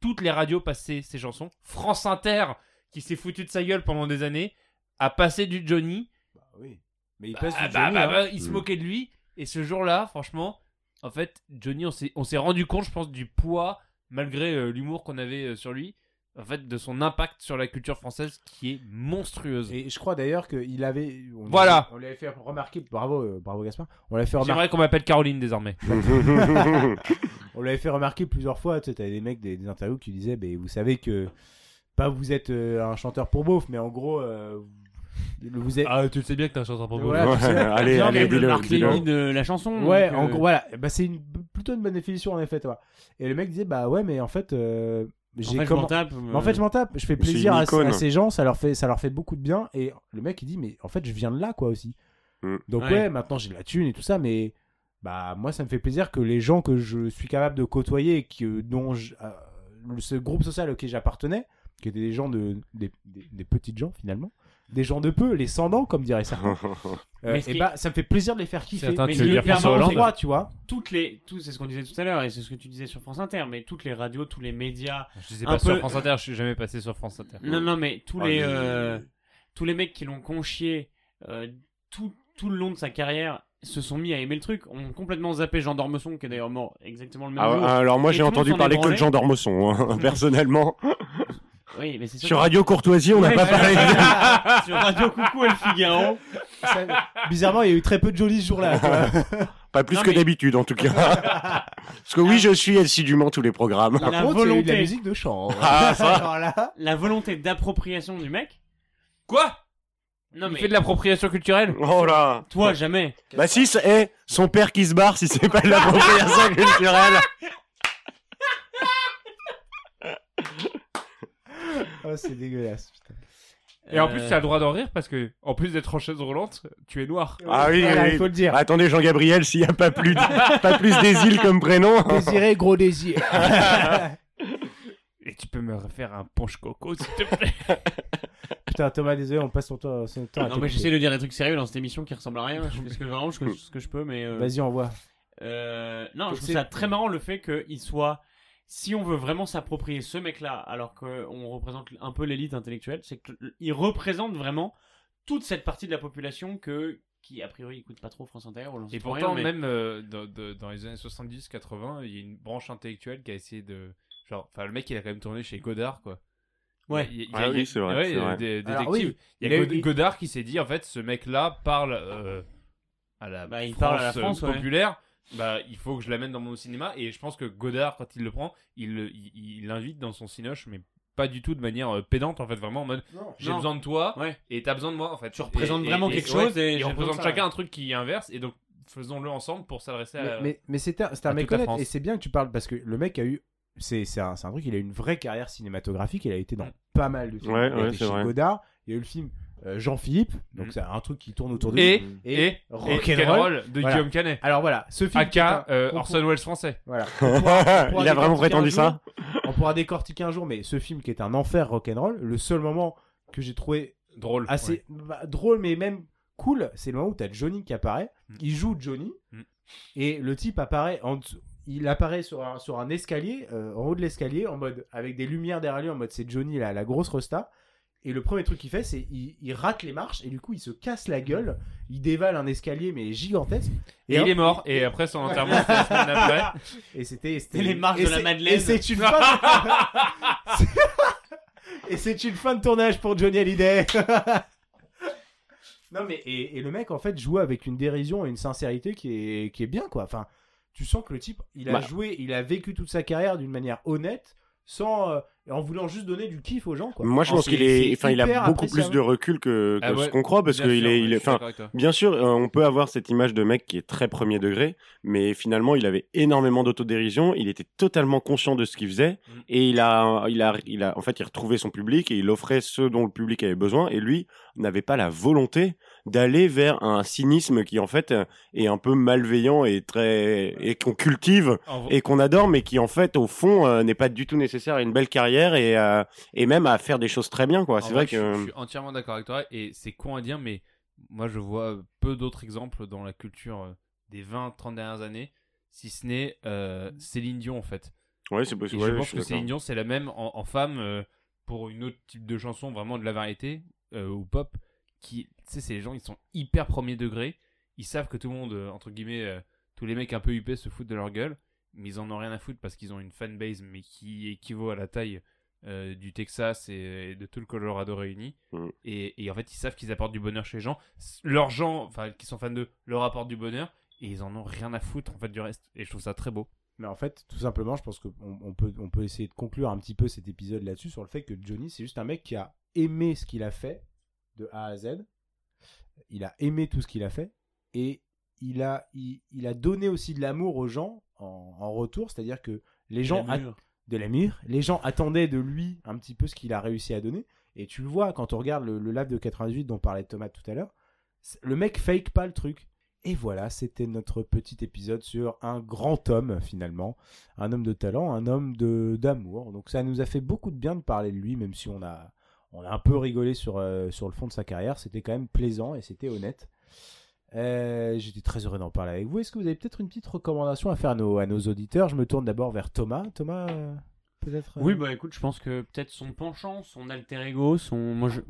Toutes les radios passaient ses chansons. France Inter, qui s'est foutu de sa gueule pendant des années, a passé du Johnny. Bah oui. Mais il passe Ah du bah, Johnny, bah, hein. bah, il se moquait de lui. Et ce jour-là, franchement, en fait, Johnny, on s'est on s'est rendu compte, je pense, du poids, malgré euh, l'humour qu'on avait euh, sur lui, en fait, de son impact sur la culture française qui est monstrueuse. Et je crois d'ailleurs qu'il avait. On Voilà. On l'avait fait remarquer. Bravo, euh, bravo Gaspard. On l'avait fait remarquer. J'aimerais qu'on m'appelle Caroline désormais. On l'avait fait remarquer plusieurs fois. Tu sais, t'avais des mecs des, des interviews qui disaient, ben vous savez que pas vous êtes euh, un chanteur pour beauf, mais en gros, euh, vous- êtes. Ah, tu le sais bien que t'es un chanteur pour Voilà, tu sais. allez, Non, allez, dis-le, dis-le. de la chanson. Ouais, donc, en euh, gros, voilà. Bah, c'est une, plutôt une bonne définition en effet, toi. Et le mec disait, bah ouais, mais en fait, euh, En fait, je m'en tape. Mais en fait, je m'en tape. Je fais plaisir à, ces gens. Ça leur fait, ça leur fait beaucoup de bien. Et le mec, il dit, mais en fait, je viens de là, quoi, aussi. Mm. Donc Ouais. ouais, maintenant j'ai de la thune et tout ça, mais bah moi, ça me fait plaisir que les gens que je suis capable de côtoyer, qui, euh, dont je- euh, ce groupe social auquel j'appartenais, qui étaient des gens de, des, des- des petites gens finalement, des gens de peu, les sans dents, comme dirait certains. Euh, et qui- bah, ça me fait plaisir de les faire kiffer. Certains, Mais tu veux dire François Hollande droit, tu vois. toutes les, tout, c'est ce qu'on disait tout à l'heure et c'est ce que tu disais sur France Inter, mais toutes les radios, tous les médias. Je sais Un pas sur France Inter, je suis jamais passé sur France Inter. Non, non, mais tous Ah, les, mais- euh, tous les mecs qui l'ont conchié euh, tout, tout le long de sa carrière se sont mis à aimer le truc, ont complètement zappé Jean d'Ormesson, qui est d'ailleurs mort exactement le même Ah, jour. alors moi j'ai entendu parler que de. Jean d'Ormesson, hein, personnellement. Oui, mais c'est sûr. Sur que- Radio Courtoisie, on n'a Ouais, pas parlé. sur Radio Coucou et le Figaro. Ça- bizarrement, il y a eu très peu de jolis ce jour-là. tu vois. Pas plus Non, que mais- d'habitude en tout cas. Parce que oui, je suis assidûment tous les programmes. Par La contre, il y a eu de volonté. la musique de chant. Ah, ça. Alors là, La volonté d'appropriation du mec. Quoi? Non, Il mais fait de l'appropriation culturelle? Oh là. toi, jamais. Bah si, c'est eh, son père qui se barre si c'est pas de l'appropriation culturelle. Oh, c'est dégueulasse. putain. Et en plus, Euh, tu as le droit d'en rire parce que, en plus d'être en chaise roulante, tu es noir. Ah oui, Voilà, oui. il faut le dire. Attendez Jean-Gabriel, s'il y a pas plus, de- pas plus des îles comme prénom. Désiré, gros désir. Et tu peux me refaire un punch coco, s'il te plaît. Putain, Thomas, désolé, on passe son temps. Son temps à Non, mais j'essaie de dire des trucs sérieux dans cette émission qui ressemblent à rien. Je fais ce que, vraiment, ce que, ce que je peux, mais. euh, Vas-y, envoie. Euh, non, je trouve C'est- ça très marrant le fait qu'il soit. Si on veut vraiment s'approprier ce mec-là, alors qu'on représente un peu l'élite intellectuelle, c'est qu'il représente vraiment toute cette partie de la population que qui a priori écoute pas trop France Inter. ou Et pour pourtant, rien, mais- même euh, dans, de- dans les années 70-80, il y a une branche intellectuelle qui a essayé de. Genre, enfin, le mec, il a quand même tourné chez Godard, quoi. Ouais. Il y a- il y Ah a- oui, c'est vrai, ouais, c'est il y a vrai. des Alors, détectives. oui, Il y a Godard qui s'est dit, en fait, ce mec-là parle euh, à la Bah, il France, parle à la euh, ouais. Bah, il faut que je l'amène dans mon cinéma. Et je pense que Godard, quand il le prend, il le- il il l'invite dans son cinoche, mais pas du tout de manière euh, pédante, en fait, vraiment en mode j'ai besoin de toi Ouais. et t'as besoin de moi, en fait. Tu représentes vraiment quelque ouais, chose et j'ai on besoin de représente chacun ouais. un truc qui est inverse. Et donc, faisons-le ensemble pour s'adresser Mais, à. mais, mais c'est un, à mec honnête et c'est bien que tu parles parce que le mec a eu. C'est un, un truc, il a eu une vraie carrière cinématographique, il a été dans pas mal de films. Ouais, il a ouais, été chez vrai. Godard, il y a eu le film euh, Jean-Philippe, donc Mm. c'est un truc qui tourne autour de Et, lui. et, et, Rock'n'Roll. De Voilà. Guillaume Canet. Alors voilà, ce film. qui est Aka un- euh, Orson Welles français. Voilà. On pourra- on pourra Il a vraiment prétendu jour. ça On pourra décortiquer un jour, mais ce film qui est un enfer rock'n'roll, le seul moment que j'ai trouvé Drôle. assez ouais. bah, drôle, mais même cool, c'est le moment où t'as Johnny qui apparaît. Mm. Il joue Johnny Mm. et le type apparaît en dessous- il apparaît sur un, sur un escalier, euh, en haut de l'escalier, en mode avec des lumières derrière lui, en mode c'est Johnny la, la grosse resta. Et le premier truc qu'il fait, c'est il, il rate les marches et du coup il se casse la gueule. Il dévale un escalier mais gigantesque. Et hop, il est mort. Et après son enterrement, c'était la semaine après. Et c'était les marches et de la Madeleine. Et c'est une fin. de- et c'est une fin de tournage pour Johnny Hallyday. non mais et, et le mec en fait joue avec une dérision et une sincérité qui est qui est bien quoi. Enfin, tu sens que le type il a Bah. joué, il a vécu toute sa carrière d'une manière honnête, sans euh, en voulant juste donner du kiff aux gens quoi. Moi, je pense qu'il est, enfin, il a beaucoup plus de recul que, que Ah ouais, ce qu'on croit parce Bien qu'il sûr, est, il enfin. Bien sûr, euh, on peut avoir cette image de mec qui est très premier degré, mais finalement, il avait énormément d'autodérision. Il était totalement conscient de ce qu'il faisait Mm. et il a, il a, il a, en fait, il retrouvait son public et il offrait ce dont le public avait besoin. Et lui n'avait pas la volonté d'aller vers un cynisme qui, en fait, euh, est un peu malveillant et très et qu'on cultive et qu'on adore, mais qui, en fait, au fond, euh, n'est pas du tout nécessaire à une belle carrière et euh, et même à faire des choses très bien, quoi. C'est vrai je, que je suis entièrement d'accord avec toi et c'est con à dire, mais moi je vois peu d'autres exemples dans la culture des 20-30 dernières années, si ce n'est euh, Céline Dion en fait. Ouais, c'est possible. je pense que. Céline Dion c'est la même en, en femme pour une autre type de chanson, vraiment de la variété ou pop. Qui, tu sais, c'est les gens ils sont hyper premier degré, ils savent que tout le monde, euh, entre guillemets, euh, tous les mecs un peu huppés se foutent de leur gueule, mais ils en ont rien à foutre parce qu'ils ont une fanbase mais qui équivaut à la taille euh, du Texas et, et de tout le Colorado réuni. Mm. Et, et en fait, ils savent qu'ils apportent du bonheur chez les gens. Leurs gens, enfin, qui sont fans d'eux, leur apportent du bonheur et ils en ont rien à foutre en fait du reste. Et je trouve ça très beau. Mais en fait, tout simplement, je pense qu'on on peut, on peut essayer de conclure un petit peu cet épisode là-dessus sur le fait que Johnny, c'est juste un mec qui a aimé ce qu'il a fait de A à Z. Il a aimé tout ce qu'il a fait et il a, il, il a donné aussi de l'amour aux gens en, en retour. C'est-à-dire que les gens, La de l'amour, les gens attendaient de lui un petit peu ce qu'il a réussi à donner. Et tu le vois quand on regarde le, le live de 98 dont parlait Thomas tout à l'heure. Le mec fake pas le truc. Et voilà, c'était notre petit épisode sur un grand homme finalement, un homme de talent, un homme de d'amour. Donc ça nous a fait beaucoup de bien de parler de lui, même si on a on a un peu rigolé sur euh, sur le fond de sa carrière. C'était quand même plaisant et c'était honnête. Euh, J'étais très heureux d'en parler avec vous. Est-ce que vous avez peut-être une petite recommandation à faire à nos, à nos auditeurs? Je me tourne d'abord vers Thomas. Thomas, euh, peut-être. euh, Oui, bah écoute, je pense que peut-être son penchant, son alter ego, son. Moi, je.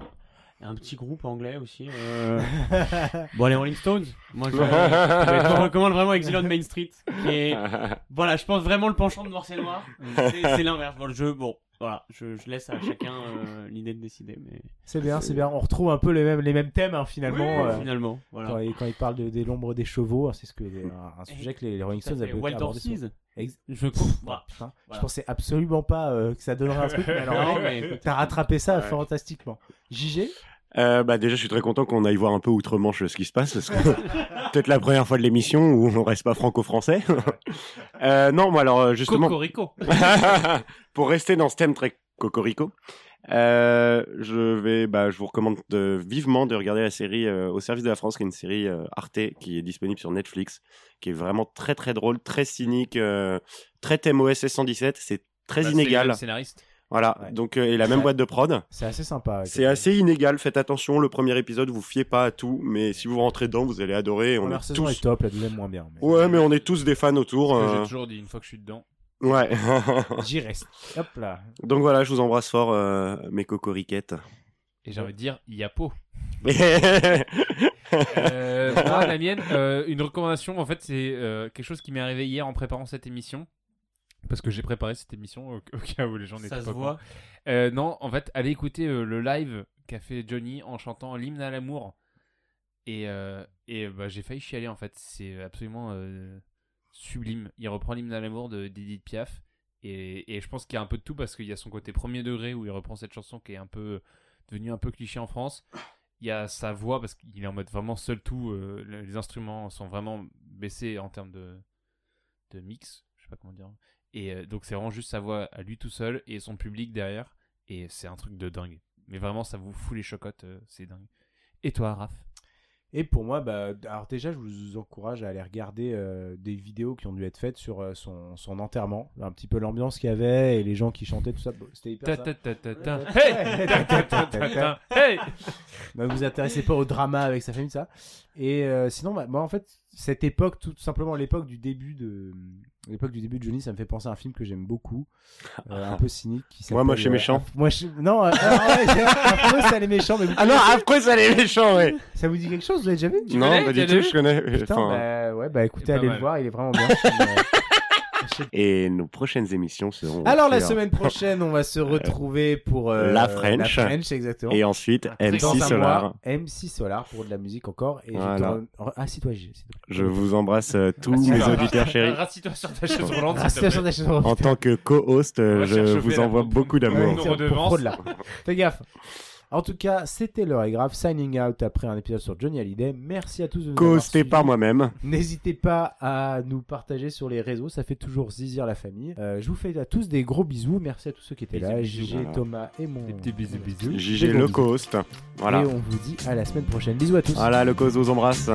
Il y a un petit groupe anglais aussi. euh, Bon, les Rolling Stones. Moi, je, je recommande vraiment Exile on Main Street. Est... Voilà, je pense vraiment le penchant de Noir c'est Noir. C'est c'est l'inverse. Bon, le jeu, bon, voilà, je, je laisse à chacun euh, l'idée de décider. Mais C'est bien, c'est bien. On retrouve un peu les mêmes, les mêmes thèmes hein, finalement. Oui, euh, finalement, quand, voilà. il, quand il parle de, des l'ombre des chevaux, hein, c'est ce que un, un sujet que les, les Rolling Stones avaient Wild Horses. Ex- Je. Voilà. Putain, Je pensais absolument pas euh, que ça donnerait un truc, mais alors t'as rattrapé ça fantastiquement. JG Euh, bah déjà, je suis très content qu'on aille voir un peu outre-Manche ce qui se passe, parce que peut-être la première fois de l'émission où on reste pas franco-français. euh, non, moi alors euh, justement, Cocorico. pour rester dans ce thème très cocorico, euh, je vais, bah, je vous recommande de- vivement de regarder la série euh, Au service de la France, qui est une série euh, Arte qui est disponible sur Netflix, qui est vraiment très très drôle, très cynique, euh, très thème OSS 117. C'est très Bah, c'est inégal. même scénariste. Voilà. Ouais. Donc euh, et la même boîte de prod. C'est assez sympa. C'est assez inégal, faites attention, le premier épisode, vous fiez pas à tout, mais si vous rentrez dedans, vous allez adorer. On première est tous... est top, la deuxième moins bien. mais- Ouais, mais on est tous des fans autour. Ce que euh, J'ai toujours dit une fois que je suis dedans. Ouais. J'y reste. Hop là. Donc voilà, je vous embrasse fort, euh, mes cocoriquettes. Et j'ai envie de dire, Yapo. Euh, moi, la mienne, euh, une recommandation, en fait, c'est euh, quelque chose qui m'est arrivé hier en préparant cette émission. Parce que j'ai préparé cette émission au, au cas où les gens n'étaient ça pas se au courant. voit. Euh, non, en fait, allez écouter euh, le live qu'a fait Johnny en chantant l'hymne à l'amour. Et, euh, et bah, j'ai failli chialer en fait. C'est absolument sublime. Il reprend l'hymne à l'amour de Didit Piaf. Et, et je pense qu'il y a un peu de tout parce qu'il y a son côté premier degré où il reprend cette chanson qui est un peu devenue un peu cliché en France. Il y a sa voix parce qu'il est en mode vraiment seul tout. le- les instruments sont vraiment baissés en termes de, de mix. Je sais pas comment dire. Et euh, donc c'est vraiment juste sa voix à lui tout seul et son public derrière. Et c'est un truc de dingue. Mais vraiment, ça vous fout les chocottes, euh, c'est dingue. Et toi, Raph? Et pour moi, bah, alors déjà, je vous encourage à aller regarder euh, des vidéos qui ont dû être faites sur euh, son, son enterrement, un petit peu l'ambiance qu'il y avait et les gens qui chantaient tout ça. C'était hyper. Ça. Hey. Hey Ne vous intéressez pas au drama avec sa famille, ça. Et euh, sinon, bah, moi, en fait, cette époque, tout simplement l'époque du début de l'époque du début de Johnny, ça me fait penser à un film que j'aime beaucoup, euh, un peu cynique. Qui Moi, moi, je suis euh, méchant. Aff- moi, je... non, euh, ah ouais, c'est- affreux, ça les méchants, mais vous Ah non, après ça les méchants, ouais. ça vous dit quelque chose Vous l'avez déjà vu? Non, pas du tout, je connais. Putain, Enfin, bah ouais, bah écoutez, allez le voir, il est vraiment bien. euh. Et nos prochaines émissions seront. Alors la semaine prochaine, on va se retrouver pour euh, La French. La French, exactement. Et ensuite, MC Solar. mois, MC Solar pour de la musique encore. Et je Voilà. Ah, toi, j'ai. Je vous embrasse euh, tous mes auditeurs chéris. Rassis-toi sur ta chaise roulante, En tant que co-host, euh, je vous envoie beaucoup d'amour. Fais gaffe. En tout cas, c'était l'heure est grave. Signing out après un épisode sur Johnny Hallyday. Merci à tous de nous suivis. par moi-même. N'hésitez pas à nous partager sur les réseaux, ça fait toujours zizir la famille. Euh, je vous fais à tous des gros bisous. Merci à tous ceux qui étaient là, Bisous. Gigi, Voilà. Thomas et mon. Des petits bisous, bisous. Gros le bisous. co-host. Voilà. Et on vous dit à la semaine prochaine. Bisous à tous. Voilà, le cause vous embrasse.